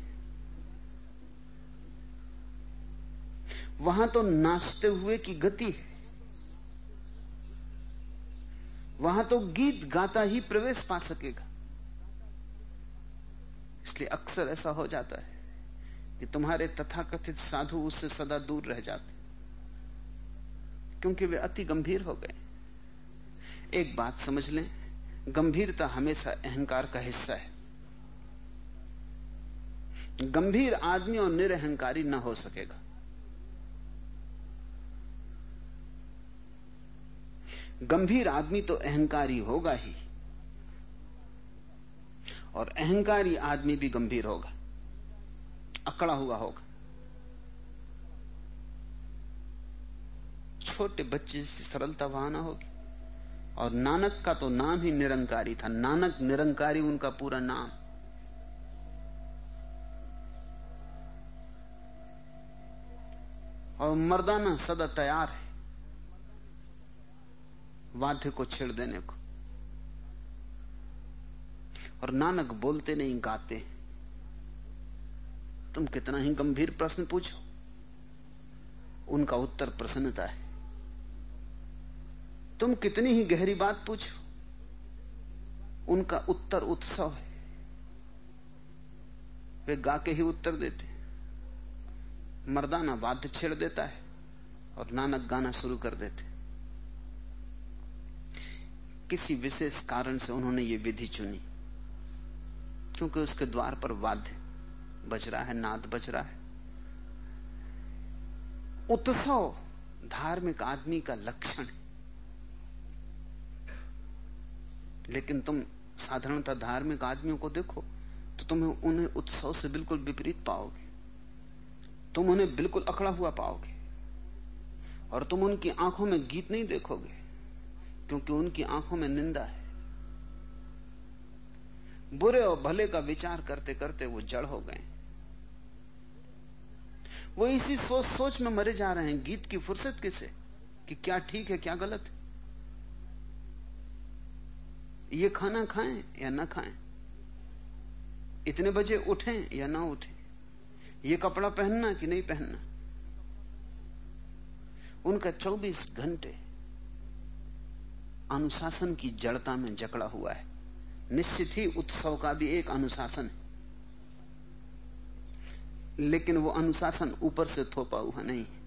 वहाँ तो नाचते हुए की गति है। वहाँ तो गीत गाता ही प्रवेश पा सकेगा। इसलिए अक्सर ऐसा हो जाता है कि तुम्हारे तथाकथित साधु उससे सदा दूर रह जाते क्योंकि वे अति गंभीर हो गए। एक बात समझ लें, गंभीरता हमेशा अहंकार का हिस्सा है। गंभीर आदमी और निरहंकारी न हो सकेगा। गंभीर आदमी तो अहंकारी होगा ही। और अहंकारी आदमी भी गंभीर होगा। अकड़ा हुआ होगा। छोटे बच्चे से सरलता वहाँ ना होगी। और नानक का तो नाम ही निरंकारी था। नानक निरंकारी उनका पूरा नाम। और मर्दाना सदा तैयार है वाद्य को छेड़ देने को। और नानक बोलते नहीं, गाते तुम कितना ही गंभीर प्रश्न पूछो। उनका उत्तर प्रसन्नता है। तुम कितनी ही गहरी बात पूछो। उनका उत्तर उत्सव है। वे गा के ही उत्तर देते। मर्दाना वाद्य छेड़ देता है और नानक गाना शुरू कर देते किसी विशेष कारण से उन्होंने ये विधि चुनी, क्योंकि उसके द्वार पर वाद्य बज रहा है, नाद बज रहा है। उत्सव धार्मिक आदमी का लक्षण है। लेकिन तुम साधारणतः धार्मिक आदमियों को देखो तो तुम्हें उन्हें उत्सव से बिल्कुल विपरीत पाओगे। तुम उन्हें बिल्कुल अकड़ा हुआ पाओगे। और तुम उनकी आँखों में गीत नहीं देखोगे, क्योंकि उनकी आँखों में निंदा है। बुरे और भले का विचार करते करते वो जड़ हो गए। वो इसी सोच सोच में मरे जा रहे हैं, गीत की फुर्सत किसे? कि क्या ठीक है, क्या गलत? है ये खाना खाएँ या ना खाएँ? इतने बजे उठें या ना उठें? ये कपड़ा पहनना कि नहीं पहनना? उनका 24 घंटे अनुशासन की जड़ता में जकड़ा हुआ है। निश्चित ही उत्सव का भी एक अनुशासन है। लेकिन वो अनुशासन ऊपर से थोपा हुआ नहीं है।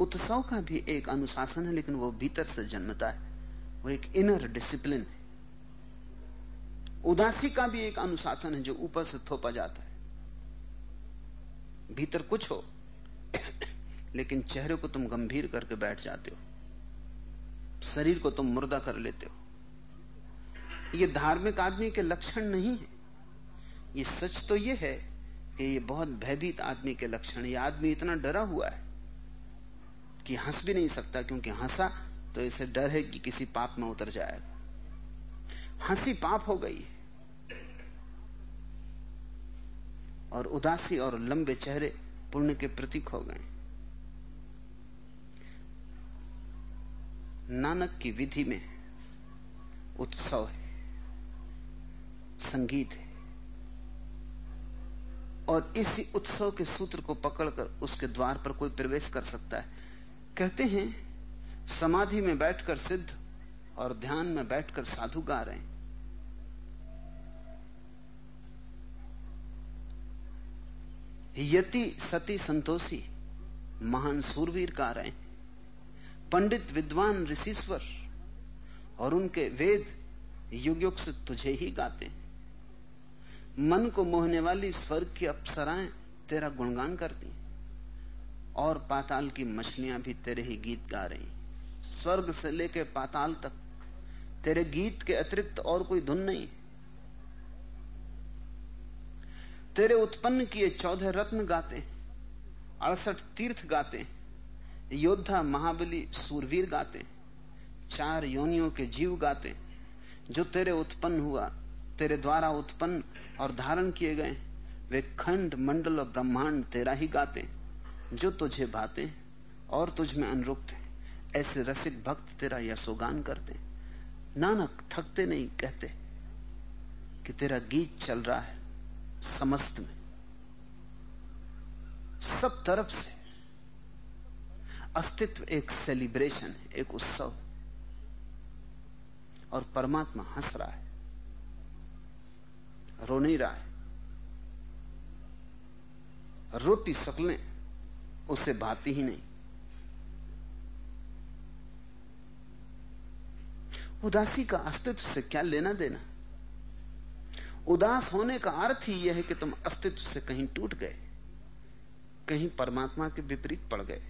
उत्सव का भी एक अनुशासन है, लेकिन वो भीतर से जन्मता है। वो एक इनर डिसिप्लिन है। उदासी का भी एक अनुशासन है जो ऊपर से थोपा जाता है। भीतर कुछ हो, लेकिन चेहरे को तुम गंभीर करके बैठ जाते हो। शरीर को तुम मुर्दा कर लेते हो। ये धार्मिक आदमी के लक्षण नहीं है। ये सच तो ये है कि ये बहुत भयभीत आदमी के लक्षण ये आदमी इतना डरा हुआ है कि हंस भी नहीं सकता, क्योंकि हंसा तो इसे डर है कि किसी पाप में उतर जाएगा। हँसी पाप हो गई है। और उदासी और लंबे चेहरे पुण्य के प्रतीक हो गए। नानक की विधि में उत्सव है, संगीत है, और इसी उत्सव के सूत्र को पकड़कर उसके द्वार पर कोई प्रवेश कर सकता है। कहते हैं, समाधि में बैठकर सिद्ध और ध्यान में बैठकर साधु गा रहे हैं। यति सती संतोषी, महान सूरवीर गा रहे। पंडित विद्वान ऋषिश्वर और उनके वेद युग युग से तुझे ही गाते मन को मोहने वाली स्वर्ग की अप्सराएँ तेरा गुणगान करती और पाताल की मछलियाँ भी तेरे ही गीत गा रही स्वर्ग से लेकर पाताल तक तेरे गीत के अतिरिक्त और कोई धुन नहीं। तेरे उत्पन्न किए चौदह रत्न गाते अड़सठ तीर्थ गाते योद्धा महाबली सूरवीर गाते चार योनियों के जीव गाते जो तेरे उत्पन्न हुआ, तेरे द्वारा उत्पन्न और धारण किए गए वे खंड मंडल और ब्रह्मांड तेरा ही गाते जो तुझे भाते और तुझ में अनुरुक्त है। ऐसे रसिक भक्त तेरा यशोगान करते नानक थकते नहीं कहते कि तेरा गीत चल रहा है। समस्त में। सब तरफ़ से अस्तित्व एक सेलिब्रेशन है, एक उत्सव और परमात्मा हंस रहा है, रो नहीं रहा है। रोती शक्लें उसे भाती ही नहीं। उदासी का अस्तित्व से क्या लेना देना? उदास होने का अर्थ ही यह है कि तुम अस्तित्व से कहीं टूट गए, कहीं परमात्मा के विपरीत पड़ गए।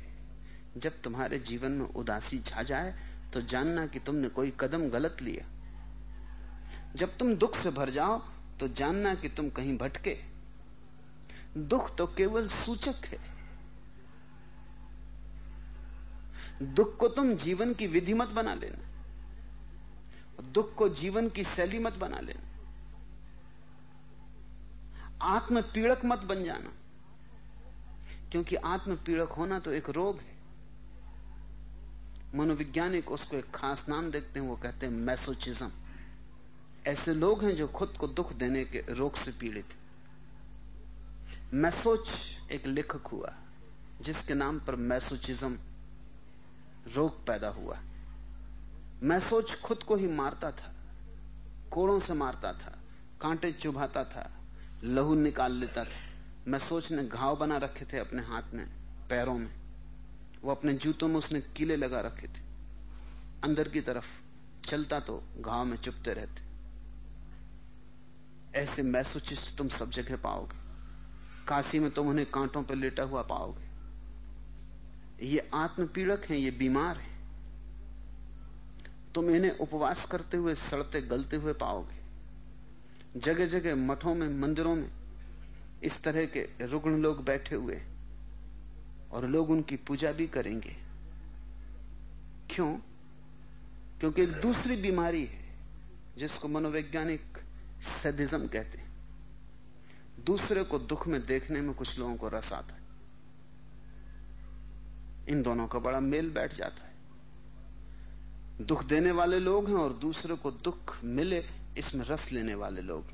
जब तुम्हारे जीवन में उदासी छा जाए तो जानना कि तुमने कोई कदम गलत लिया। जब तुम दुख से भर जाओ तो जानना कि तुम कहीं भटके। दुख तो केवल सूचक है। दुख को तुम जीवन की विधि मत बना लेना। दुख को जीवन की शैली मत बना लेना। आत्म पीड़क मत बन जाना। क्योंकि आत्म पीड़क होना तो एक रोग है। मनोवैज्ञानिक उसको एक खास नाम देखते हैं, वो कहते हैं मैसोचिज्म। ऐसे लोग हैं जो खुद को दुख देने के रोग से पीड़ित मैसोच एक लेखक हुआ, जिसके नाम पर मैसोचिज्म रोग पैदा हुआ। मैसोच खुद को ही मारता था, कोड़ों से मारता था, कांटे चुभाता था लहू निकाल लेता था। मैं सोच ने घाव बना रखे थे अपने हाथ में, पैरों में। वो अपने जूतों में उसने कीले लगा रखे थे। अंदर की तरफ़ चलता तो घाव में चुपते रहते। ऐसे मैसोचिस्ट तुम सब जगह पाओगे। काशी में तुम उन्हें कांटों पर लेटा हुआ पाओगे। ये आत्म पीड़क हैं, ये बीमार हैं। तुम इन्हें उपवास करते हुए, सड़ते, गलते हुए पाओगे। जगह जगह मठों में, मंदिरों में, इस तरह के रुग्ण लोग बैठे हुए और लोग उनकी पूजा भी करेंगे। क्यों? क्योंकि एक दूसरी बीमारी है, जिसको मनोवैज्ञानिक सदिज्म कहते हैं। दूसरे को दुख में देखने में कुछ लोगों को रस आता है। इन दोनों का बड़ा मेल बैठ जाता है। दुख देने वाले लोग हैं और दूसरे को दुख मिले। इसमें रस लेने वाले लोग।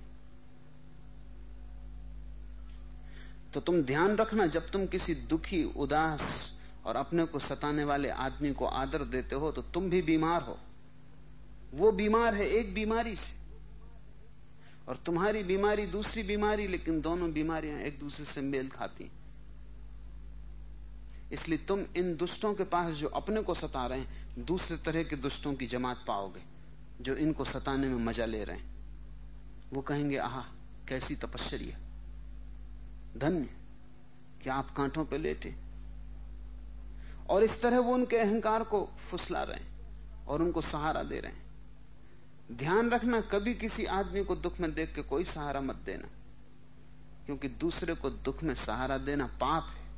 तो तुम ध्यान रखना, जब तुम किसी दुखी, उदास और अपने को सताने वाले आदमी को आदर देते हो तो तुम भी बीमार हो। वो बीमार है एक बीमारी से। और तुम्हारी बीमारी दूसरी बीमारी, लेकिन दोनों बीमारियाँ एक दूसरे से मेल खाती इसलिए तुम इन दुष्टों के पास जो अपने को सता रहे हैं, दूसरे तरह के दुष्टों की जमात पाओगे। जो इनको सताने में मज़ा ले रहे हैं। वो कहेंगे, आह, कैसी तपश्चर्या धन्य कि आप कांटों पे लेटे। और इस तरह वो उनके अहंकार को फुसला रहे हैं और उनको सहारा दे रहे हैं। ध्यान रखना, कभी किसी आदमी को दुख में देख के कोई सहारा मत देना, क्योंकि दूसरे को दुख में सहारा देना पाप है।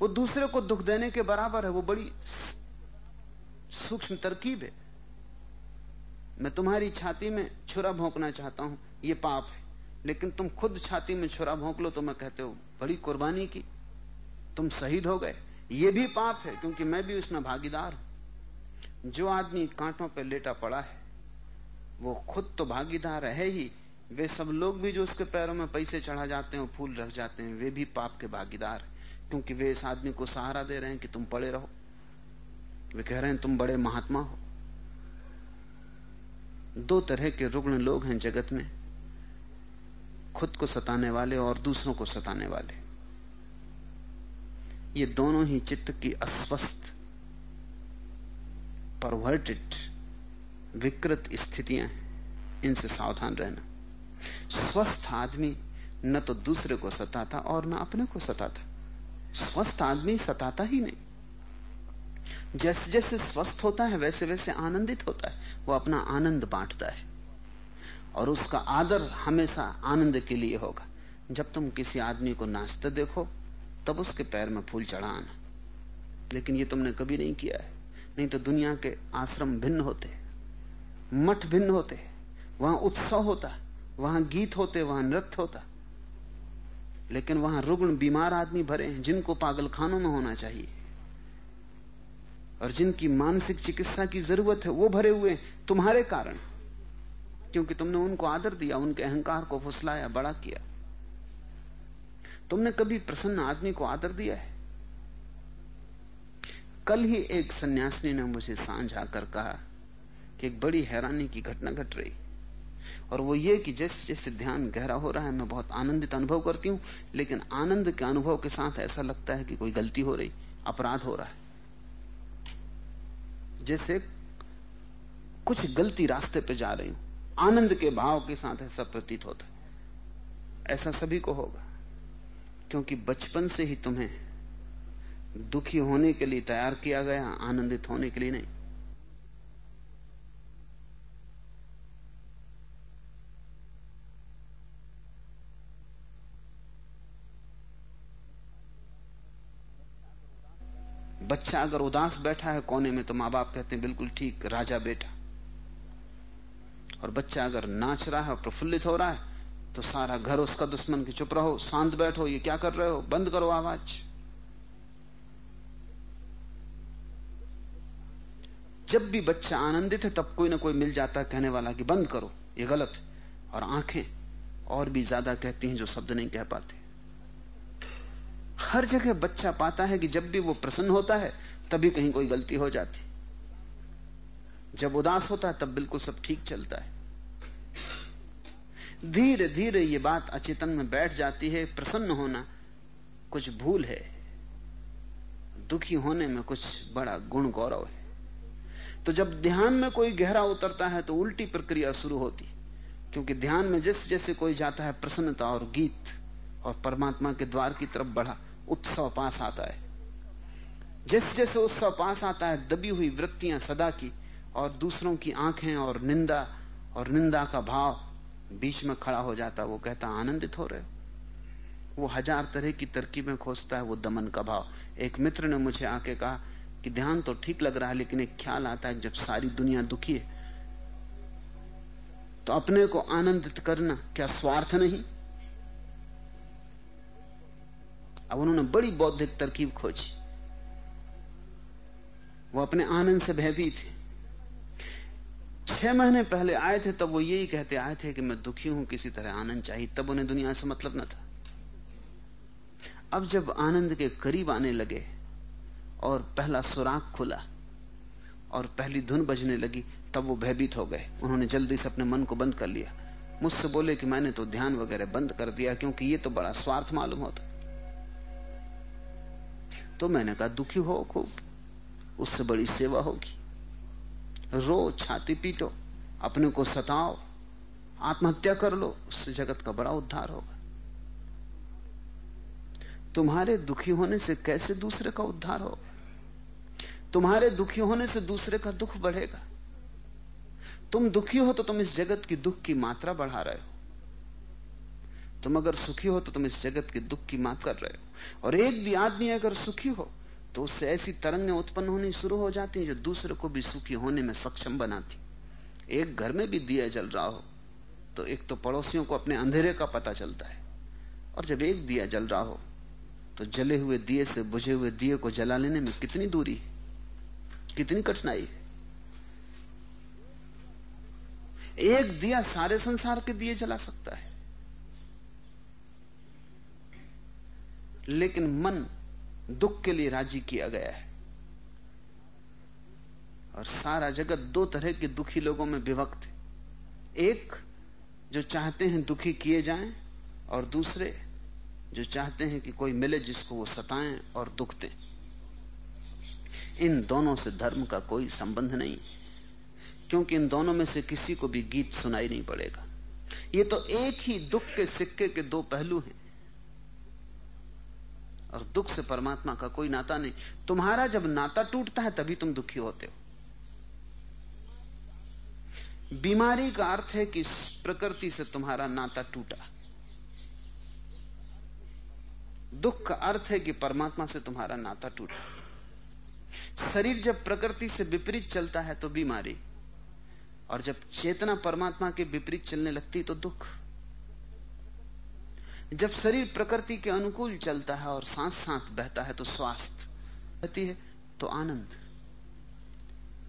वो दूसरे को दुख देने के बराबर है, वो बड़ी सूक्ष्म तरकीब है। मैं तुम्हारी छाती में छुरा भोंकना चाहता हूँ, ये पाप है। लेकिन तुम खुद छाती में छुरा भोंक लो तो मैं कहते हो, बड़ी कुर्बानी की। तुम शहीद हो गए। ये भी पाप है, क्योंकि मैं भी उसमें भागीदार हूँ। जो आदमी कांटों पर लेटा पड़ा है, वो खुद तो भागीदार है ही। वे सब लोग भी जो उसके पैरों में पैसे चढ़ा जाते हैं फूल रख जाते हैं। वे भी पाप के भागीदार क्योंकि वे इस आदमी को सहारा दे रहे हैं कि तुम पड़े रहो। वे कह रहे हैं, तुम बड़े महात्मा हो। दो तरह के रुग्ण लोग हैं जगत में। खुद को सताने वाले और दूसरों को सताने वाले। ये दोनों ही चित्त की अस्वस्थ परवर्टेड विकृत स्थितियाँ हैं। इनसे सावधान रहना। स्वस्थ आदमी न तो दूसरे को सताता और न अपने को सताता। स्वस्थ आदमी सताता ही नहीं। जैसे जैसे स्वस्थ होता है, वैसे वैसे आनंदित होता है। वो अपना आनंद बांटता है। और उसका आदर हमेशा आनंद के लिए होगा। जब तुम किसी आदमी को नाचते देखो, तब उसके पैर में फूल चढ़ाना। लेकिन ये तुमने कभी नहीं किया है। नहीं तो दुनिया के आश्रम भिन्न होते मठ भिन्न होते वहाँ उत्सव होता वहाँ गीत होते, वहाँ नृत्य होता। लेकिन वहाँ रुग्ण, बीमार आदमी भरे हैं, जिनको पागलखानों में होना चाहिए। और जिनकी मानसिक चिकित्सा की ज़रूरत है, वो भरे हुए तुम्हारे कारण। क्योंकि तुमने उनको आदर दिया, उनके अहंकार को फुसलाया, बड़ा किया। तुमने कभी प्रसन्न आदमी को आदर दिया है? कल ही एक सन्यासिनी ने मुझे साँझ आकर कहा कि एक बड़ी हैरानी की घटना घट गट रही। और वो ये कि जैसे जैसे ध्यान गहरा हो रहा है, मैं बहुत आनंदित अनुभव करती हूँ, लेकिन आनंद के अनुभव के साथ ऐसा लगता है कि कोई गलती हो रही, अपराध हो रहा है। जैसे कुछ गलती रास्ते पे जा रही हूँ। आनंद के भाव के साथ ऐसा प्रतीत होता है। ऐसा सभी को होगा, क्योंकि बचपन से ही तुम्हें दुखी होने के लिए तैयार किया गया, आनंदित होने के लिए नहीं। बच्चा अगर उदास बैठा है कोने में तो माँ बाप कहते हैं, बिल्कुल ठीक, राजा बेटा। और बच्चा अगर नाच रहा है प्रफुल्लित हो रहा है तो सारा घर उसका दुश्मन की चुप रहो, शांत बैठो, ये क्या कर रहे हो? बंद करो आवाज़। जब भी बच्चा आनंदित है, तब कोई ना कोई मिल जाता कहने वाला कि, बंद करो, ये गलत और आँखें और भी ज़्यादा कहती हैं जो शब्द नहीं कह पाते। हर जगह बच्चा पाता है कि जब भी वो प्रसन्न होता है, तभी कहीं कोई गलती हो जाती। जब उदास होता है, तब बिल्कुल सब ठीक चलता है। धीरे धीरे ये बात अचेतन में बैठ जाती है, प्रसन्न होना कुछ भूल है। दुखी होने में कुछ बड़ा गुण गौरव है। तो जब ध्यान में कोई गहरा उतरता है तो उल्टी प्रक्रिया शुरू होती। क्योंकि ध्यान में जैसे जैसे कोई जाता है, प्रसन्नता और गीत और परमात्मा के द्वार की तरफ़ बढ़ा, उत्सव पास आता है। जैसे जैसे उत्सव पास आता है, दबी हुई वृत्तियाँ सदा की, और दूसरों की आँखें और निंदा और निंदा का भाव बीच में खड़ा हो जाता वो कहता, आनंदित हो रहे वो हज़ार तरह की तरकीबें खोजता है, वो दमन का भाव। एक मित्र ने मुझे आके कहा कि ध्यान तो ठीक लग रहा है, लेकिन एक ख्याल आता है, जब सारी दुनिया दुखी है तो अपने को आनंदित करना क्या स्वार्थ नहीं? अब उन्होंने बड़ी बौद्धिक तरकीब खोजी। वो अपने आनंद से भयभीत थे छह महीने पहले आए थे, तब वो यही कहते आए थे कि मैं दुखी हूँ, किसी तरह आनंद चाहिए, तब उन्हें दुनिया से मतलब न था। अब जब आनंद के करीब आने लगे और पहला सुराख खुला और पहली धुन बजने लगी, तब वो भयभीत हो गए। उन्होंने जल्दी से अपने मन को बंद कर लिया। मुझसे बोले कि मैंने तो ध्यान वगैरह बंद कर दिया, क्योंकि ये तो बड़ा स्वार्थ मालूम होता। तो मैंने कहा, दुखी हो खूब। उससे बड़ी सेवा होगी। रो छाती पीटो, अपने को सताओ, आत्महत्या कर लो, उससे जगत का बड़ा उद्धार होगा। तुम्हारे दुखी होने से कैसे दूसरे का उद्धार होगा? तुम्हारे दुखी होने से दूसरे का दुख बढ़ेगा। तुम दुखी हो तो तुम इस जगत की दुख की मात्रा बढ़ा रहे हो। तुम अगर सुखी हो तो तुम इस जगत के दुख की मात कर रहे हो। और एक भी आदमी अगर सुखी हो तो उससे ऐसी तरंगें उत्पन्न होनी शुरू हो जाती हैं जो दूसरे को भी सुखी होने में सक्षम बनाती एक घर में भी दिया जल रहा हो तो एक तो पड़ोसियों को अपने अंधेरे का पता चलता है। और जब एक दिया जल रहा हो तो जले हुए दिए से बुझे हुए दिए को जला लेने में कितनी दूरी है? कितनी कठिनाई है? एक दिया सारे संसार के दिए जला सकता है। लेकिन मन दुख के लिए राज़ी किया गया है। और सारा जगत दो तरह के दुखी लोगों में विभक्त है। एक, जो चाहते हैं दुखी किए जाएँ, और दूसरे, जो चाहते हैं कि कोई मिले जिसको वो सताएँ और दुख दें इन दोनों से धर्म का कोई संबंध नहीं, क्योंकि इन दोनों में से किसी को भी गीत सुनाई नहीं पड़ेगा। ये तो एक ही दुख के सिक्के के दो पहलू हैं। और दुख से परमात्मा का कोई नाता नहीं। तुम्हारा जब नाता टूटता है, तभी तुम दुखी होते हो। बीमारी का अर्थ है कि प्रकृति से तुम्हारा नाता टूटा। दुख का अर्थ है कि परमात्मा से तुम्हारा नाता टूटा। शरीर जब प्रकृति से विपरीत चलता है तो बीमारी। और जब चेतना परमात्मा के विपरीत चलने लगती तो दुख। जब शरीर प्रकृति के अनुकूल चलता है और सांस सांस बहता है तो स्वास्थ्य रहती है तो आनंद।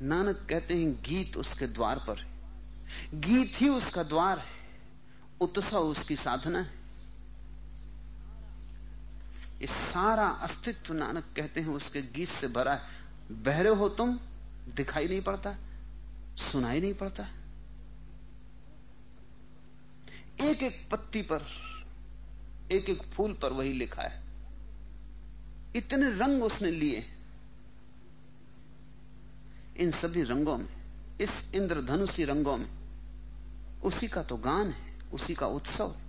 नानक कहते हैं, गीत उसके द्वार पर है। गीत ही उसका द्वार है। उत्सव उसकी साधना है। इस सारा अस्तित्व नानक कहते हैं, उसके गीत से भरा है। बहरे हो तुम, दिखाई नहीं पड़ता, सुनाई नहीं पड़ता। एक एक पत्ती पर एक एक फूल पर वही लिखा है। इतने रंग उसने लिए। इन सभी रंगों में, इस इंद्रधनुषी रंगों में, उसी का तो गान है, उसी का उत्सव है।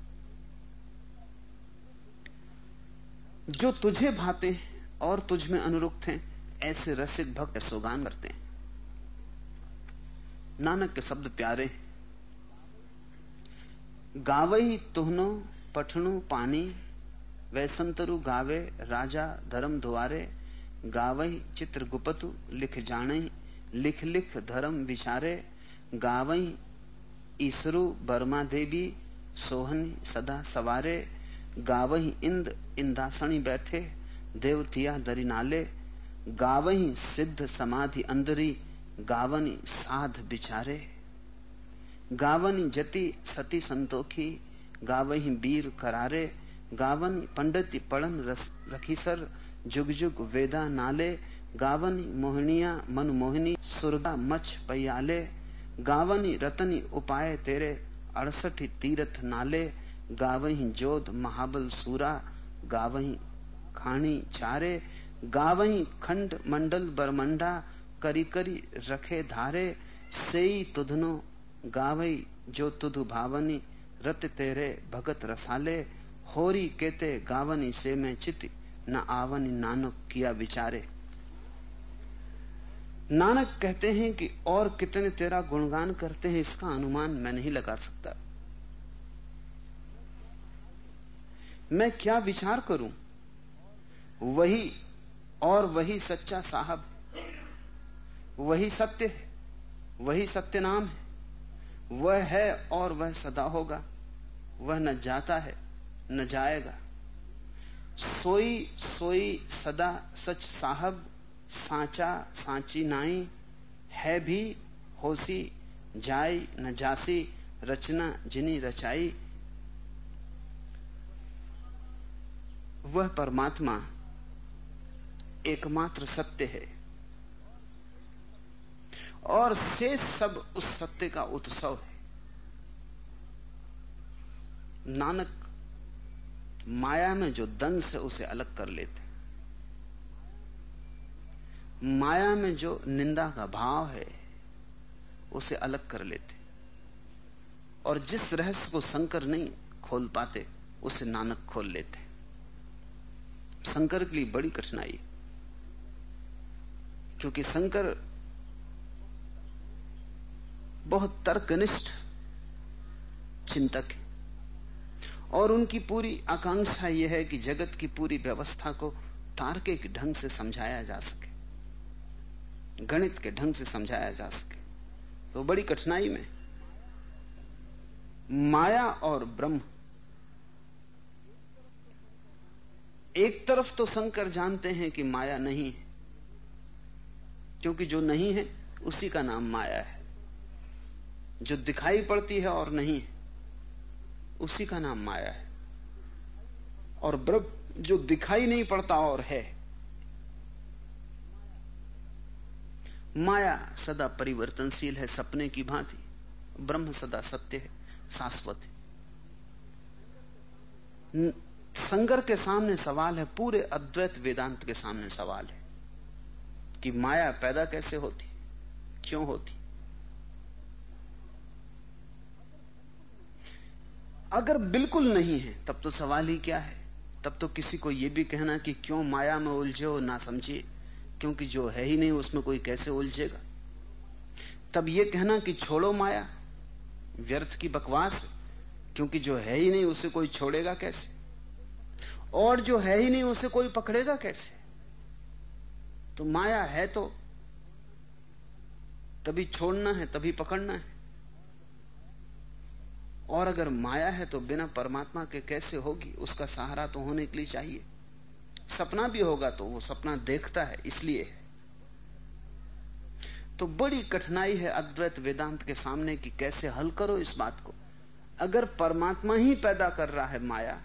जो तुझे भाते हैं और तुझ में अनुरुक्त हैं, ऐसे रसिक भक्त सोगान करते हैं। नानक के शब्द प्यारे गावई तुहनो पठणु पानी, वैसंतरु गावे, राजा धर्म द्वारे गावई चित्र गुपतु लिख जाने लिख लिख धर्म विचारे, गावई ईसरु बर्मा देवी सोहन सदा सवारे गावही इंद इंदासणी बैठे देवतिया दरी नाले गावही सिद्ध समाधि अंदरी, गावनी साध बिचारे। गावनी जति सती संतोखी गावही बीर करारे, गावन पंडित पड़न रखीसर, जुग जुग वेदा नाले, गावनी मोहनिया मन मोहिनी, सुरगा मच पयाले, गावनी रतनी उपाय तेरे, अड़सठ तीरथ नाले, गावही जोध महाबल सूरा, गावही खानी चारे, गावही खंड मंडल बरमंडा, करी करी रखे धारे, सेई तुधनो गावई जो तुधु भावनी रत तेरे भगत रसाले, होरी केते गावनी से में चिति न आवनी नानक किया विचारे। नानक कहते हैं कि और कितने तेरा गुणगान करते हैं, इसका अनुमान मैं नहीं लगा सकता। मैं क्या विचार करूँ? वही और वही सच्चा साहब, वही सत्य है, वही सत्य नाम है। वह है और वह सदा होगा। वह न जाता है, न जाएगा। सोई सोई सदा सच साहब, सांचा, सांची नाई, है भी होसी, जाई न जासी, रचना जिनी रचाई। वह परमात्मा एकमात्र सत्य है। और शेष सब उस सत्य का उत्सव है। नानक माया में जो दंश है उसे अलग कर लेते माया में जो निंदा का भाव है, उसे अलग कर लेते और जिस रहस्य को शंकर नहीं खोल पाते, उसे नानक खोल लेते शंकर के लिए बड़ी कठिनाई क्योंकि शंकर बहुत तर्कनिष्ठ चिंतक है। और उनकी पूरी आकांक्षा यह है कि जगत की पूरी व्यवस्था को तार्किक ढंग से समझाया जा सके, गणित के ढंग से समझाया जा सके। तो बड़ी कठिनाई में माया और ब्रह्म एक तरफ़ तो शंकर जानते हैं कि माया नहीं है, क्योंकि जो नहीं है, उसी का नाम माया है। जो दिखाई पड़ती है और नहीं है, उसी का नाम माया है। और ब्रह्म जो दिखाई नहीं पड़ता और है, माया सदा परिवर्तनशील है, सपने की भांति। ब्रह्म सदा सत्य है, शाश्वत है। संगर के सामने सवाल है, पूरे अद्वैत वेदांत के सामने सवाल है कि माया पैदा कैसे होती, क्यों होती? अगर बिल्कुल नहीं है, तब तो सवाल ही क्या है? तब तो किसी को यह भी कहना कि क्यों माया में उलझे हो ना समझिए क्योंकि जो है ही नहीं, उसमें कोई कैसे उलझेगा? तब यह कहना कि छोड़ो माया, व्यर्थ की बकवास, क्योंकि जो है ही नहीं, उसे कोई छोड़ेगा कैसे? और जो है ही नहीं, उसे कोई पकड़ेगा कैसे? तो माया है तो तभी छोड़ना है, तभी पकड़ना है। और अगर माया है तो बिना परमात्मा के कैसे होगी? उसका सहारा तो होने के लिए चाहिए। सपना भी होगा तो वो सपना देखता है, इसलिए है। तो बड़ी कठिनाई है अद्वैत वेदांत के सामने कि कैसे हल करो इस बात को। अगर परमात्मा ही पैदा कर रहा है माया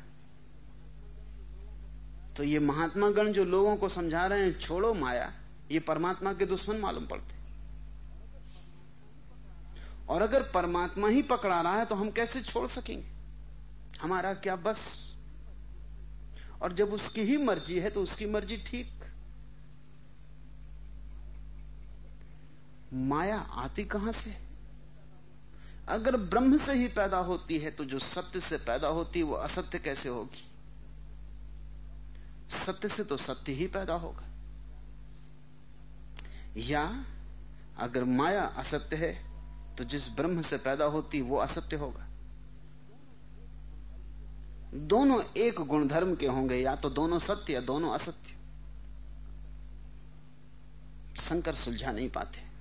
तो ये महात्मा गण जो लोगों को समझा रहे हैं, छोड़ो माया, ये परमात्मा के दुश्मन मालूम पड़ते। और अगर परमात्मा ही पकड़ा रहा है तो हम कैसे छोड़ सकेंगे? हमारा क्या बस? और जब उसकी ही मर्ज़ी है तो उसकी मर्ज़ी ठीक। माया आती कहाँ से? अगर ब्रह्म से ही पैदा होती है तो जो सत्य से पैदा होती है वो असत्य कैसे होगी? सत्य से तो सत्य ही पैदा होगा। या अगर माया असत्य है तो जिस ब्रह्म से पैदा होती, वो असत्य होगा। दोनों एक गुणधर्म के होंगे, या तो दोनों सत्य या दोनों असत्य। शंकर सुलझा नहीं पाते।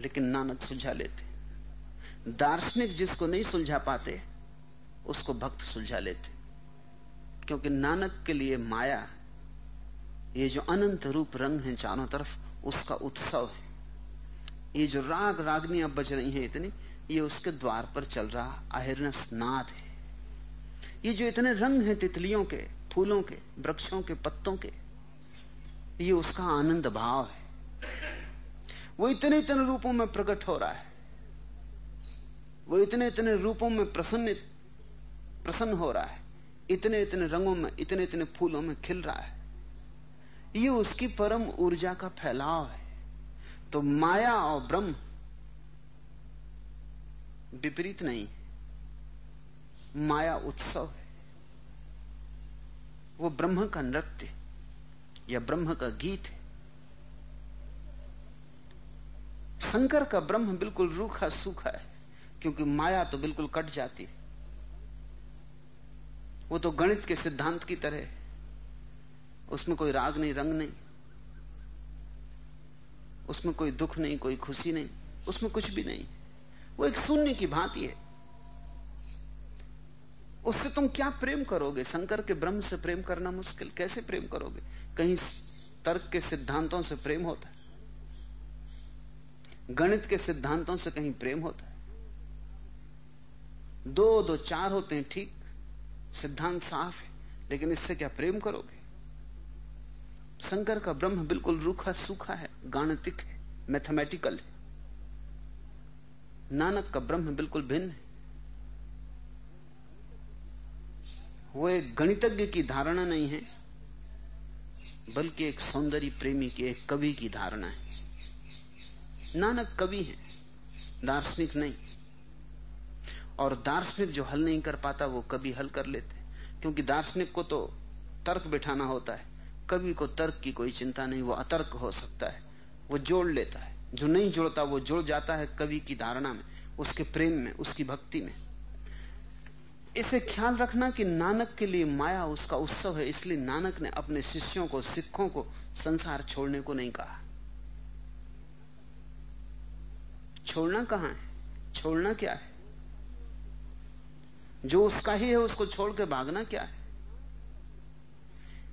लेकिन नानक सुलझा लेते। दार्शनिक जिसको नहीं सुलझा पाते, उसको भक्त सुलझा लेते। क्योंकि नानक के लिए माया, ये जो अनंत रूप रंग है चारों तरफ़, उसका उत्सव है। ये जो राग रागनी अब बज रही है इतनी, ये उसके द्वार पर चल रहा अहिर्नस नाद है। ये जो इतने रंग हैं तितलियों के, फूलों के, वृक्षों के, पत्तों के, ये उसका आनंद भाव है। वो इतने इतने रूपों में प्रकट हो रहा है। वो इतने इतने रूपों में प्रसन्न प्रसन्न हो रहा है। इतने इतने रंगों में, इतने इतने फूलों में खिल रहा है। ये उसकी परम ऊर्जा का फैलाव है। तो माया और ब्रह्म विपरीत नहीं। माया उत्सव है। वो ब्रह्म का नृत्य या ब्रह्म का गीत है। शंकर का ब्रह्म बिल्कुल रूखा सूखा है, क्योंकि माया तो बिल्कुल कट जाती है। वो तो गणित के सिद्धांत की तरह है। उसमें कोई राग नहीं, रंग नहीं। उसमें कोई दुख नहीं, कोई खुशी नहीं, उसमें कुछ भी नहीं। वो एक शून्य की भांति है। उससे तुम क्या प्रेम करोगे? शंकर के ब्रह्म से प्रेम करना मुश्किल। कैसे प्रेम करोगे? कहीं तर्क के सिद्धांतों से प्रेम होता है। गणित के सिद्धांतों से कहीं प्रेम होता है। दो दो, चार होते हैं, ठीक। सिद्धांत साफ़ है। लेकिन इससे क्या प्रेम करोगे? शंकर का ब्रह्म बिल्कुल रूखा सूखा है, गाणितिक है मैथमेटिकल है। नानक का ब्रह्म बिल्कुल भिन्न है। वो एक गणितज्ञ की धारणा नहीं है, बल्कि एक सौंदर्य प्रेमी की एक कवि की धारणा है। नानक कवि है, दार्शनिक नहीं। और दार्शनिक जो हल नहीं कर पाता, वो कभी हल कर लेते क्योंकि दार्शनिक को तो तर्क बिठाना होता है। कवि को तर्क की कोई चिंता नहीं, वो अतर्क हो सकता है, वो जोड़ लेता है। जो नहीं जुड़ता, वो जुड़ जाता है कवि की धारणा में, उसके प्रेम में, उसकी भक्ति में। इसे ख्याल रखना कि नानक के लिए माया उसका उत्सव है, इसलिए नानक ने अपने शिष्यों को, सिखों को संसार छोड़ने को नहीं कहा। छोड़ना कहाँ है? छोड़ना क्या है? जो उसका ही है, उसको छोड़ के भागना क्या है?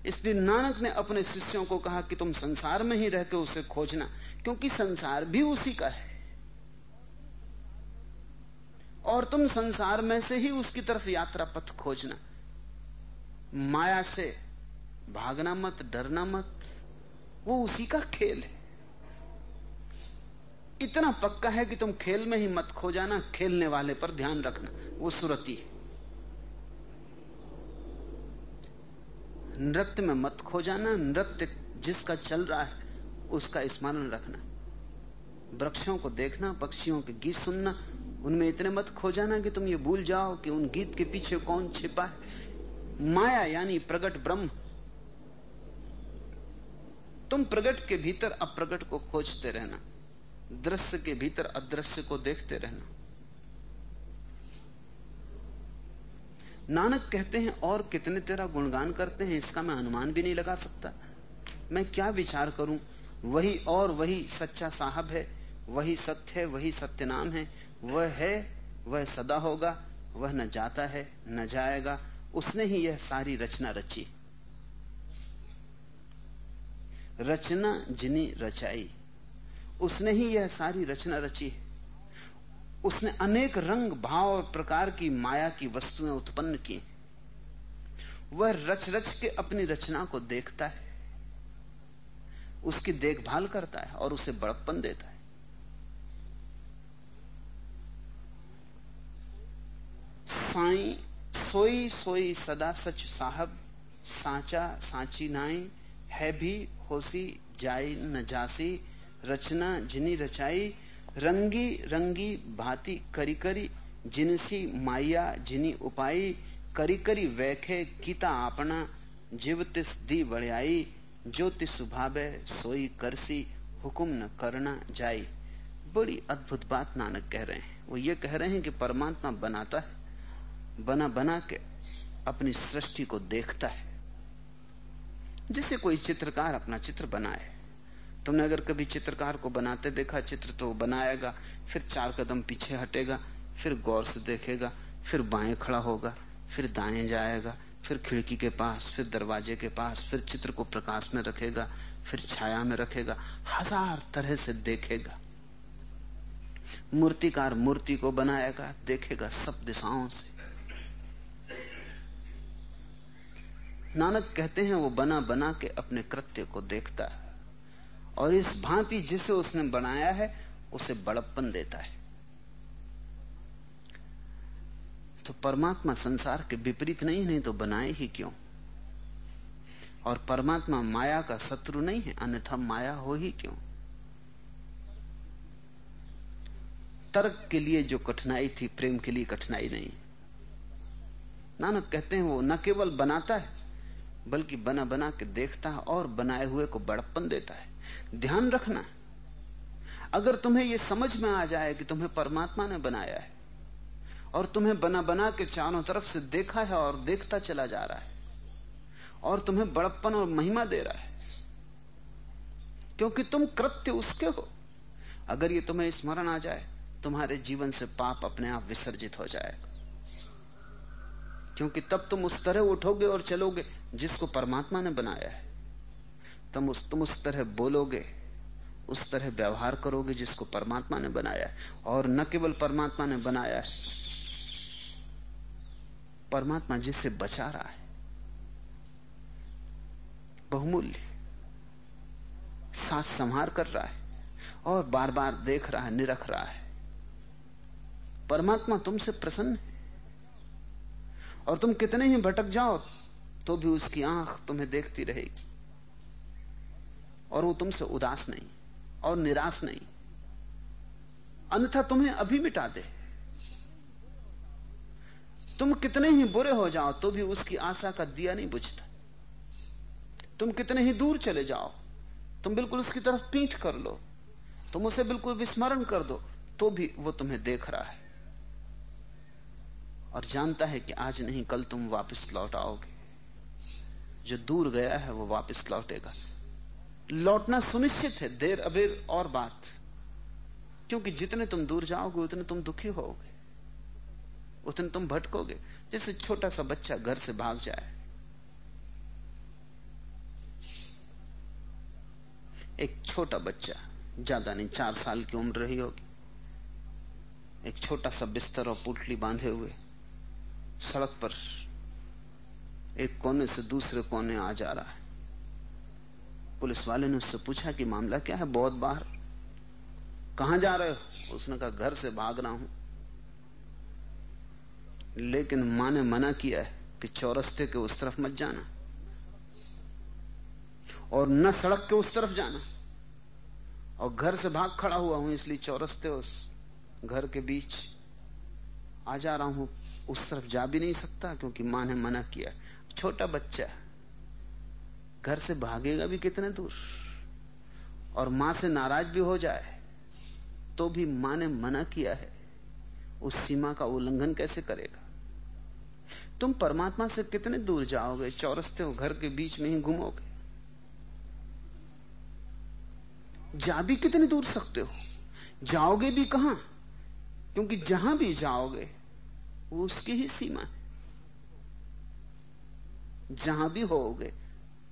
इसलिए नानक ने अपने शिष्यों को कहा कि तुम संसार में ही रह के उसे खोजना, क्योंकि संसार भी उसी का है। और तुम संसार में से ही उसकी तरफ़ यात्रा पथ खोजना। माया से भागना मत, डरना मत, वो उसी का खेल है। इतना पक्का है कि तुम खेल में ही मत खो जाना, खेलने वाले पर ध्यान रखना, वो सुरती है। नृत्य में मत खो जाना नृत्य जिसका चल रहा है, उसका स्मरण रखना। वृक्षों को देखना, पक्षियों के गीत सुनना, उनमें इतने मत खो जाना कि तुम ये भूल जाओ कि उन गीत के पीछे कौन छिपा है। माया यानी प्रगट ब्रह्म। तुम प्रगट के भीतर अप्रगट को खोजते रहना, दृश्य के भीतर अदृश्य को देखते रहना। नानक कहते हैं, और कितने तेरा गुणगान करते हैं, इसका मैं अनुमान भी नहीं लगा सकता। मैं क्या विचार करूँ? वही और वही सच्चा साहब है, वही सत्य है, वही सत्य नाम है। वह है, वह सदा होगा, वह न जाता है, न जाएगा। उसने ही यह सारी रचना रची। रचना जिनी रचाई। उसने ही यह सारी रचना रची है। उसने अनेक रंग, भाव और प्रकार की माया की वस्तुएँ उत्पन्न की। वह रच रच के अपनी रचना को देखता है। उसकी देखभाल करता है और उसे बड़प्पन देता है। साई, सोई सोई, सदा सच साहब, सांचा, सांची नाई, है भी, होसी, जाई न जासी, रचना जिनी रचाई रंगी रंगी भांति करी करी जिनसी माया जिनी उपाई, करी करी वैखे कीता आपना, जीव तिस दी बड़ियाई जो तिस सुभावे सोई करसी, हुकुम न करना जाई। बड़ी अद्भुत बात नानक कह रहे हैं। वो ये कह रहे हैं कि परमात्मा बनाता है, बना बना के अपनी सृष्टि को देखता है। जिसे कोई चित्रकार अपना चित्र बनाए तुमने अगर कभी चित्रकार को बनाते देखा, चित्र तो बनाएगा, फिर चार कदम पीछे हटेगा, फिर गौर से देखेगा, फिर बाएँ खड़ा होगा, फिर दाएँ जाएगा, फिर खिड़की के पास, फिर दरवाजे के पास, फिर चित्र को प्रकाश में रखेगा, फिर छाया में रखेगा, हज़ार तरह से देखेगा। मूर्तिकार मूर्ति को बनाएगा, देखेगा सब दिशाओं से। नानक कहते हैं, वो बना बना के अपने कृत्य को देखता है। और इस भांति जिसे उसने बनाया है, उसे बड़प्पन देता है। तो परमात्मा संसार के विपरीत नहीं नहीं तो बनाए ही क्यों? और परमात्मा माया का शत्रु नहीं है, अन्यथा माया हो ही क्यों? तर्क के लिए जो कठिनाई थी, प्रेम के लिए कठिनाई नहीं। नानक कहते हैं, वो न केवल बनाता है, बल्कि बना बना के देखता है और बनाए हुए को बड़प्पन देता है। ध्यान रखना। अगर तुम्हें यह समझ में आ जाए कि तुम्हें परमात्मा ने बनाया है, और तुम्हें बना बना के चारों तरफ़ से देखा है और देखता चला जा रहा है, और तुम्हें बड़प्पन और महिमा दे रहा है, क्योंकि तुम कृत्य उसके हो। अगर ये तुम्हें स्मरण आ जाए, तुम्हारे जीवन से पाप अपने आप विसर्जित हो जाएगा। क्योंकि तब तुम उस तरह उठोगे और चलोगे जिसको परमात्मा ने बनाया है। तुम उस तुम उस तरह बोलोगे, उस तरह व्यवहार करोगे जिसको परमात्मा ने बनाया है, और न केवल परमात्मा ने बनाया है, परमात्मा जिससे बचा रहा है, बहुमूल्य, साथ संहार कर रहा है, और बार बार देख रहा है, निरख रहा है। परमात्मा तुमसे प्रसन्न है, और तुम कितने ही भटक जाओ तो भी उसकी आँख तुम्हें देखती रहेगी। और वो तुमसे उदास नहीं और निराश नहीं। अन्यथा तुम्हें अभी मिटा दे। तुम कितने ही बुरे हो जाओ तो भी उसकी आशा का दिया नहीं बुझता। तुम कितने ही दूर चले जाओ, तुम बिल्कुल उसकी तरफ़ पीठ कर लो। तुम उसे बिल्कुल विस्मरण कर दो तो भी वो तुम्हें देख रहा है। और जानता है कि आज नहीं, कल तुम वापस लौट आओगे। जो दूर गया है, वो वापस लौटेगा। लौटना सुनिश्चित है, देर अबेर और बात। क्योंकि जितने तुम दूर जाओगे, उतने तुम दुखी होगे। उतने तुम भटकोगे। जैसे छोटा सा बच्चा घर से भाग जाए। एक छोटा बच्चा, ज़्यादा नहीं, चार साल की उम्र रही होगी। एक छोटा सा बिस्तर और पुटली बांधे हुए। सड़क पर एक कोने से दूसरे कोने आ जा रहा है। पुलिस वाले ने उससे पूछा कि मामला क्या है, बहुत बाहर। कहाँ जा रहे हो? उसने कहा, घर से भाग रहा हूँ। लेकिन माँ ने मना किया है कि चौरस्ते के उस तरफ़ मत जाना और न सड़क के उस तरफ़ जाना। और घर से भाग खड़ा हुआ हूँ, इसलिए चौरस्ते उस घर के बीच आ जा रहा हूँ। उस तरफ़ जा भी नहीं सकता, क्योंकि माँ ने मना किया। छोटा बच्चा घर से भागेगा भी कितने दूर? और माँ से नाराज़ भी हो जाए तो भी माँ ने मना किया है, उस सीमा का उल्लंघन कैसे करेगा? तुम परमात्मा से कितने दूर जाओगे, चौरस्ते हो घर के बीच में ही घूमोगे? जा भी कितने दूर सकते हो? जाओगे भी कहाँ? क्योंकि जहाँ भी जाओगे उसकी ही सीमा है। जहाँ भी होगे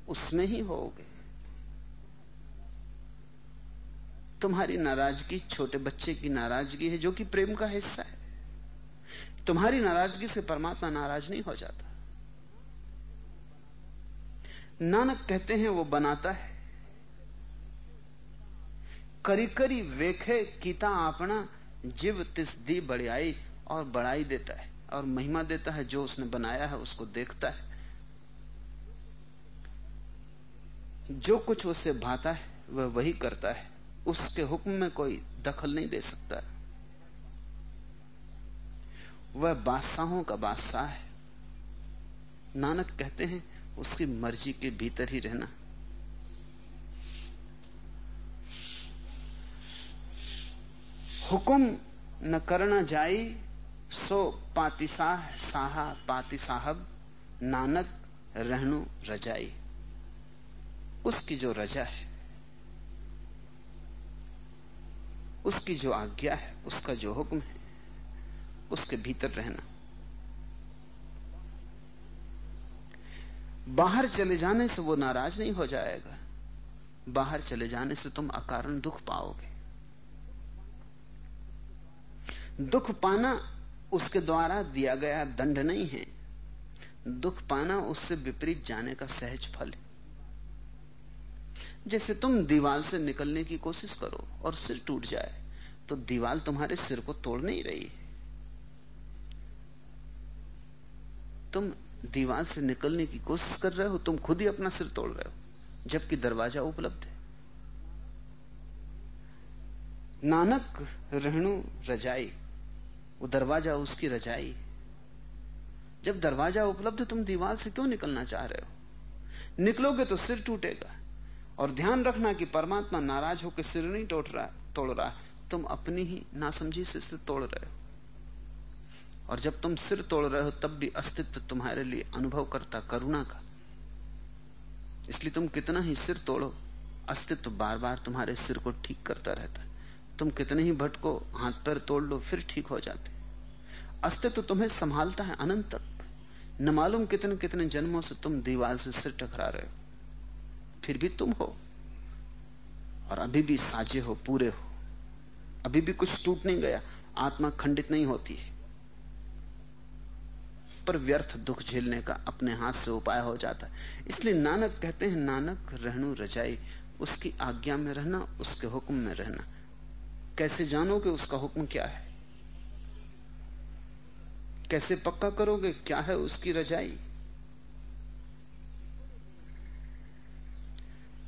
उसमें ही होगे। तुम्हारी नाराज़गी छोटे बच्चे की नाराज़गी है, जो कि प्रेम का हिस्सा है। तुम्हारी नाराज़गी से परमात्मा नाराज़ नहीं हो जाता। नानक कहते हैं, वो बनाता है। करी करी वेखे कीता आपना जीव तिस दी बड़ाई और बड़ाई देता है और महिमा देता है, जो उसने बनाया है, उसको देखता है। जो कुछ उसे भाता है, वह वही करता है। उसके हुक्म में कोई दखल नहीं दे सकता। वह बादशाहों का बादशाह है। नानक कहते हैं, उसकी मर्ज़ी के भीतर ही रहना। हुक्म न करना जाई, सो पातिशाह, साहा पाति साहब नानक रहनु रजाई। उसकी जो रजा है, उसकी जो आज्ञा है, उसका जो हुक्म है, उसके भीतर रहना। बाहर चले जाने से वो नाराज़ नहीं हो जाएगा। बाहर चले जाने से तुम अकारण दुख पाओगे। दुख पाना उसके द्वारा दिया गया दंड नहीं है। दुख पाना उससे विपरीत जाने का सहज फल है। जैसे तुम दीवाल से निकलने की कोशिश करो और सिर टूट जाए तो दीवाल तुम्हारे सिर को तोड़ नहीं रही। तुम दीवाल से निकलने की कोशिश कर रहे हो, तुम खुद ही अपना सिर तोड़ रहे हो, जबकि दरवाज़ा उपलब्ध है। नानक रहणु रजाई, वो दरवाज़ा उसकी रजाई। जब दरवाज़ा उपलब्ध तुम दीवार से क्यों निकलना चाह रहे हो? निकलोगे तो सिर टूटेगा। और ध्यान रखना कि परमात्मा नाराज़ होकर सिर नहीं तोड़ रहा तोड़ रहा तुम अपनी ही नासमझी से सिर तोड़ रहे हो। और जब तुम सिर तोड़ रहे हो, तब भी अस्तित्व तुम्हारे लिए अनुभव करता करुणा का। इसलिए तुम कितना ही सिर तोड़ो, अस्तित्व बार बार तुम्हारे सिर को ठीक करता रहता है। तुम कितने ही भटको, हाथ पैर तोड़ लो, फिर ठीक हो जाते अस्तित्व तुम्हें संभालता है अनंत तक। न मालूम कितने कितने जन्मों से तुम दीवार से सिर टकरा रहे हो। फिर भी तुम हो। और अभी भी साजे हो, पूरे हो। अभी भी कुछ टूट नहीं गया, आत्मा खंडित नहीं होती है। पर व्यर्थ दुख झेलने का अपने हाथ से उपाय हो जाता है। इसलिए नानक कहते हैं, नानक रहनु रजाई, उसकी आज्ञा में रहना, उसके हुक्म में रहना। कैसे जानोगे उसका हुक्म क्या है? कैसे पक्का करोगे क्या है उसकी रजाई?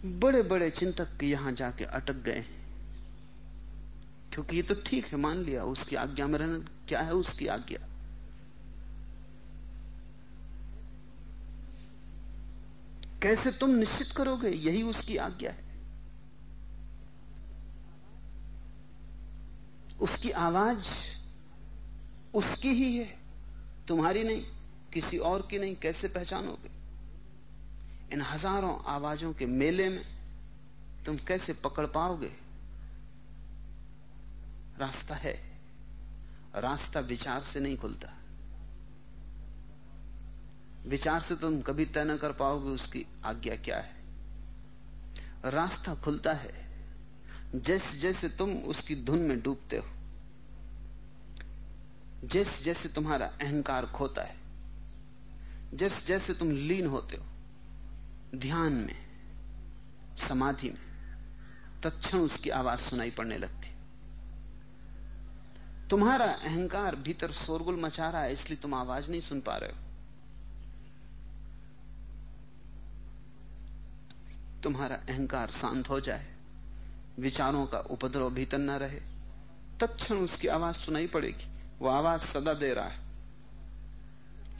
बड़े बड़े चिंतक के यहाँ जाके अटक गए क्योंकि ये तो ठीक है, मान लिया, उसकी आज्ञा में रहना, क्या है उसकी आज्ञा? कैसे तुम निश्चित करोगे, यही उसकी आज्ञा है? उसकी आवाज़ उसकी ही है, तुम्हारी नहीं, किसी और की नहीं, कैसे पहचानोगे? इन हज़ारों आवाजों के मेले में तुम कैसे पकड़ पाओगे? रास्ता है, रास्ता विचार से नहीं खुलता। विचार से तुम कभी तय न कर पाओगे उसकी आज्ञा क्या है। रास्ता खुलता है जैसे जैसे तुम उसकी धुन में डूबते हो जैसे जैसे तुम्हारा अहंकार खोता है जैसे जैसे तुम लीन होते हो। ध्यान में, समाधि में, तत्क्षण उसकी आवाज़ सुनाई पड़ने लगती। तुम्हारा अहंकार भीतर शोरगुल मचा रहा है, इसलिए तुम आवाज़ नहीं सुन पा रहे हो। तुम्हारा अहंकार शांत हो जाए, विचारों का उपद्रव भीतर न रहे, तत्क्षण उसकी आवाज़ सुनाई पड़ेगी, वो आवाज़ सदा दे रहा है।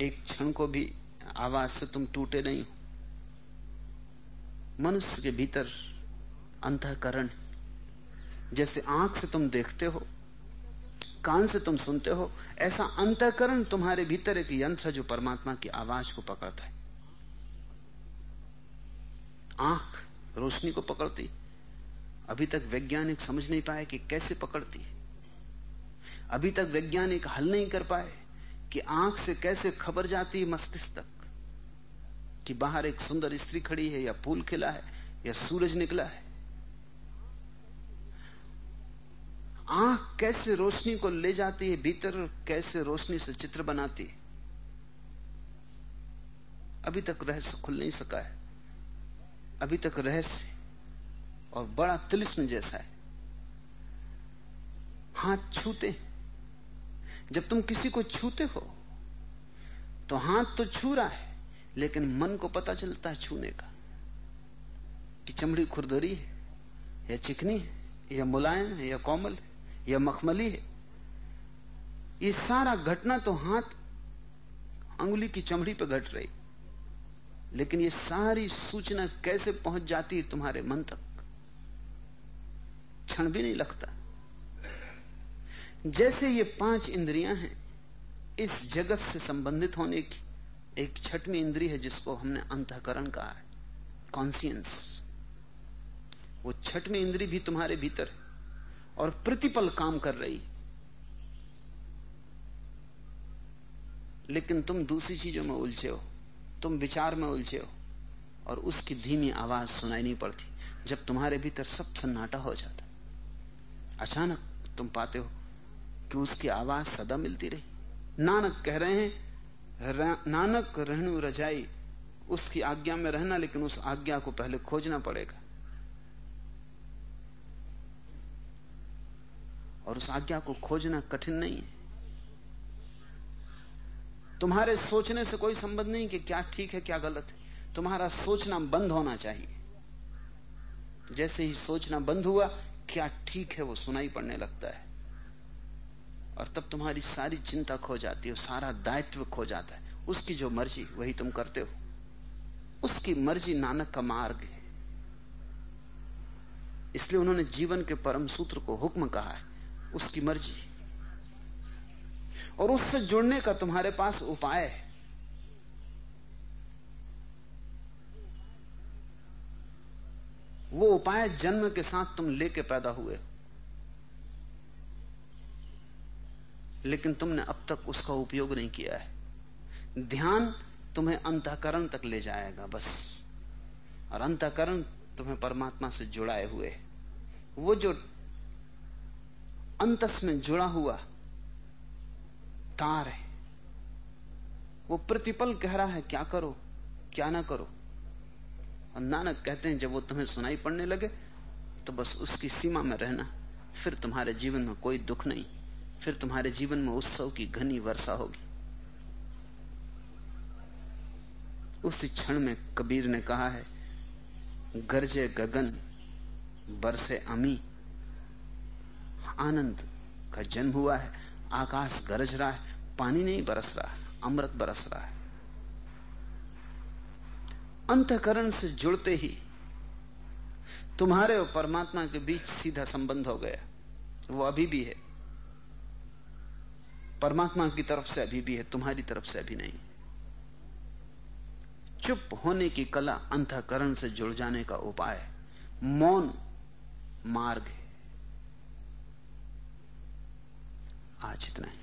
एक क्षण को भी आवाज़ से तुम टूटे नहीं हो। मनुष्य के भीतर अंतकरण जैसे आँख से तुम देखते हो, कान से तुम सुनते हो, ऐसा अंतकरण तुम्हारे भीतर एक यंत्र है जो परमात्मा की आवाज़ को पकड़ता है। आँख रोशनी को पकड़ती अभी तक वैज्ञानिक समझ नहीं पाए कि कैसे पकड़ती है। अभी तक वैज्ञानिक हल नहीं कर पाए कि आँख से कैसे खबर जाती है मस्तिष्क तक। कि बाहर एक सुंदर स्त्री खड़ी है, या फूल खिला है, या सूरज निकला है। आँख कैसे रोशनी को ले जाती है, भीतर कैसे रोशनी से चित्र बनाती है। अभी तक रहस्य खुल नहीं सका है। अभी तक रहस्य और बड़ा तिलिस्म जैसा है। हाथ छूते जब तुम किसी को छूते हो तो हाथ तो छू रहा है। लेकिन मन को पता चलता है छूने का कि चमड़ी खुरदरी है, या चिकनी है, या मुलायम है, या कोमल है, या मखमली है। ये सारा घटना तो हाथ अंगुली की चमड़ी पर घट रही। लेकिन ये सारी सूचना कैसे पहुँच जाती है तुम्हारे मन तक? क्षण भी नहीं लगता। जैसे ये पाँच इंद्रियाँ हैं, इस जगत से संबंधित होने की एक छठवीं इंद्री है जिसको हमने अंतकरण कहा है कॉन्सियंस वो छठवीं इंद्री भी तुम्हारे भीतर है और प्रतिपल काम कर रही लेकिन तुम दूसरी चीज़ों में उलझे हो, तुम विचार में उलझे हो और उसकी धीमी आवाज़ सुनाई नहीं पड़ती, जब तुम्हारे भीतर सब सन्नाटा हो जाता। अचानक तुम पाते हो कि उसकी आवाज़ सदा मिलती रही। नानक कह रहे हैं नानक रहनु रजाई, उसकी आज्ञा में रहना, लेकिन उस आज्ञा को पहले खोजना पड़ेगा। और उस आज्ञा को खोजना कठिन नहीं है। तुम्हारे सोचने से कोई संबंध नहीं कि क्या ठीक है, क्या गलत है। तुम्हारा सोचना बंद होना चाहिए। जैसे ही सोचना बंद हुआ, क्या ठीक है वो सुनाई पड़ने लगता है। और तब तुम्हारी सारी चिंता खो जाती है, सारा दायित्व खो जाता है। उसकी जो मर्ज़ी, वही तुम करते हो। उसकी मर्ज़ी नानक का मार्ग है। इसलिए उन्होंने जीवन के परम सूत्र को हुक्म कहा है, उसकी मर्ज़ी और उससे जुड़ने का तुम्हारे पास उपाय है। वो उपाय जन्म के साथ तुम लेके पैदा हुए लेकिन तुमने अब तक उसका उपयोग नहीं किया है। ध्यान तुम्हें अंतकरण तक ले जाएगा बस। और अंतकरण तुम्हें परमात्मा से जुड़ाए हुए वो जो अंतस में जुड़ा हुआ तार है, वो प्रतिपल कह रहा है, क्या करो, क्या ना करो? और नानक कहते हैं, जब वो तुम्हें सुनाई पड़ने लगे तो बस उसकी सीमा में रहना, फिर तुम्हारे जीवन में कोई दुख नहीं। फिर तुम्हारे जीवन में उत्सव की घनी वर्षा होगी। उसी क्षण में कबीर ने कहा है, गरजे गगन, बरसे अमी। आनंद का जन्म हुआ है, आकाश गरज रहा है, पानी नहीं बरस रहा है, अमृत बरस रहा है। अंतकरण से जुड़ते ही तुम्हारे और परमात्मा के बीच सीधा संबंध हो गया। वो अभी भी है। परमात्मा की तरफ़ से अभी भी है, तुम्हारी तरफ़ से अभी नहीं। चुप होने की कला अंतकरण से जुड़ जाने का उपाय, मौन मार्ग है। आज इतना ही।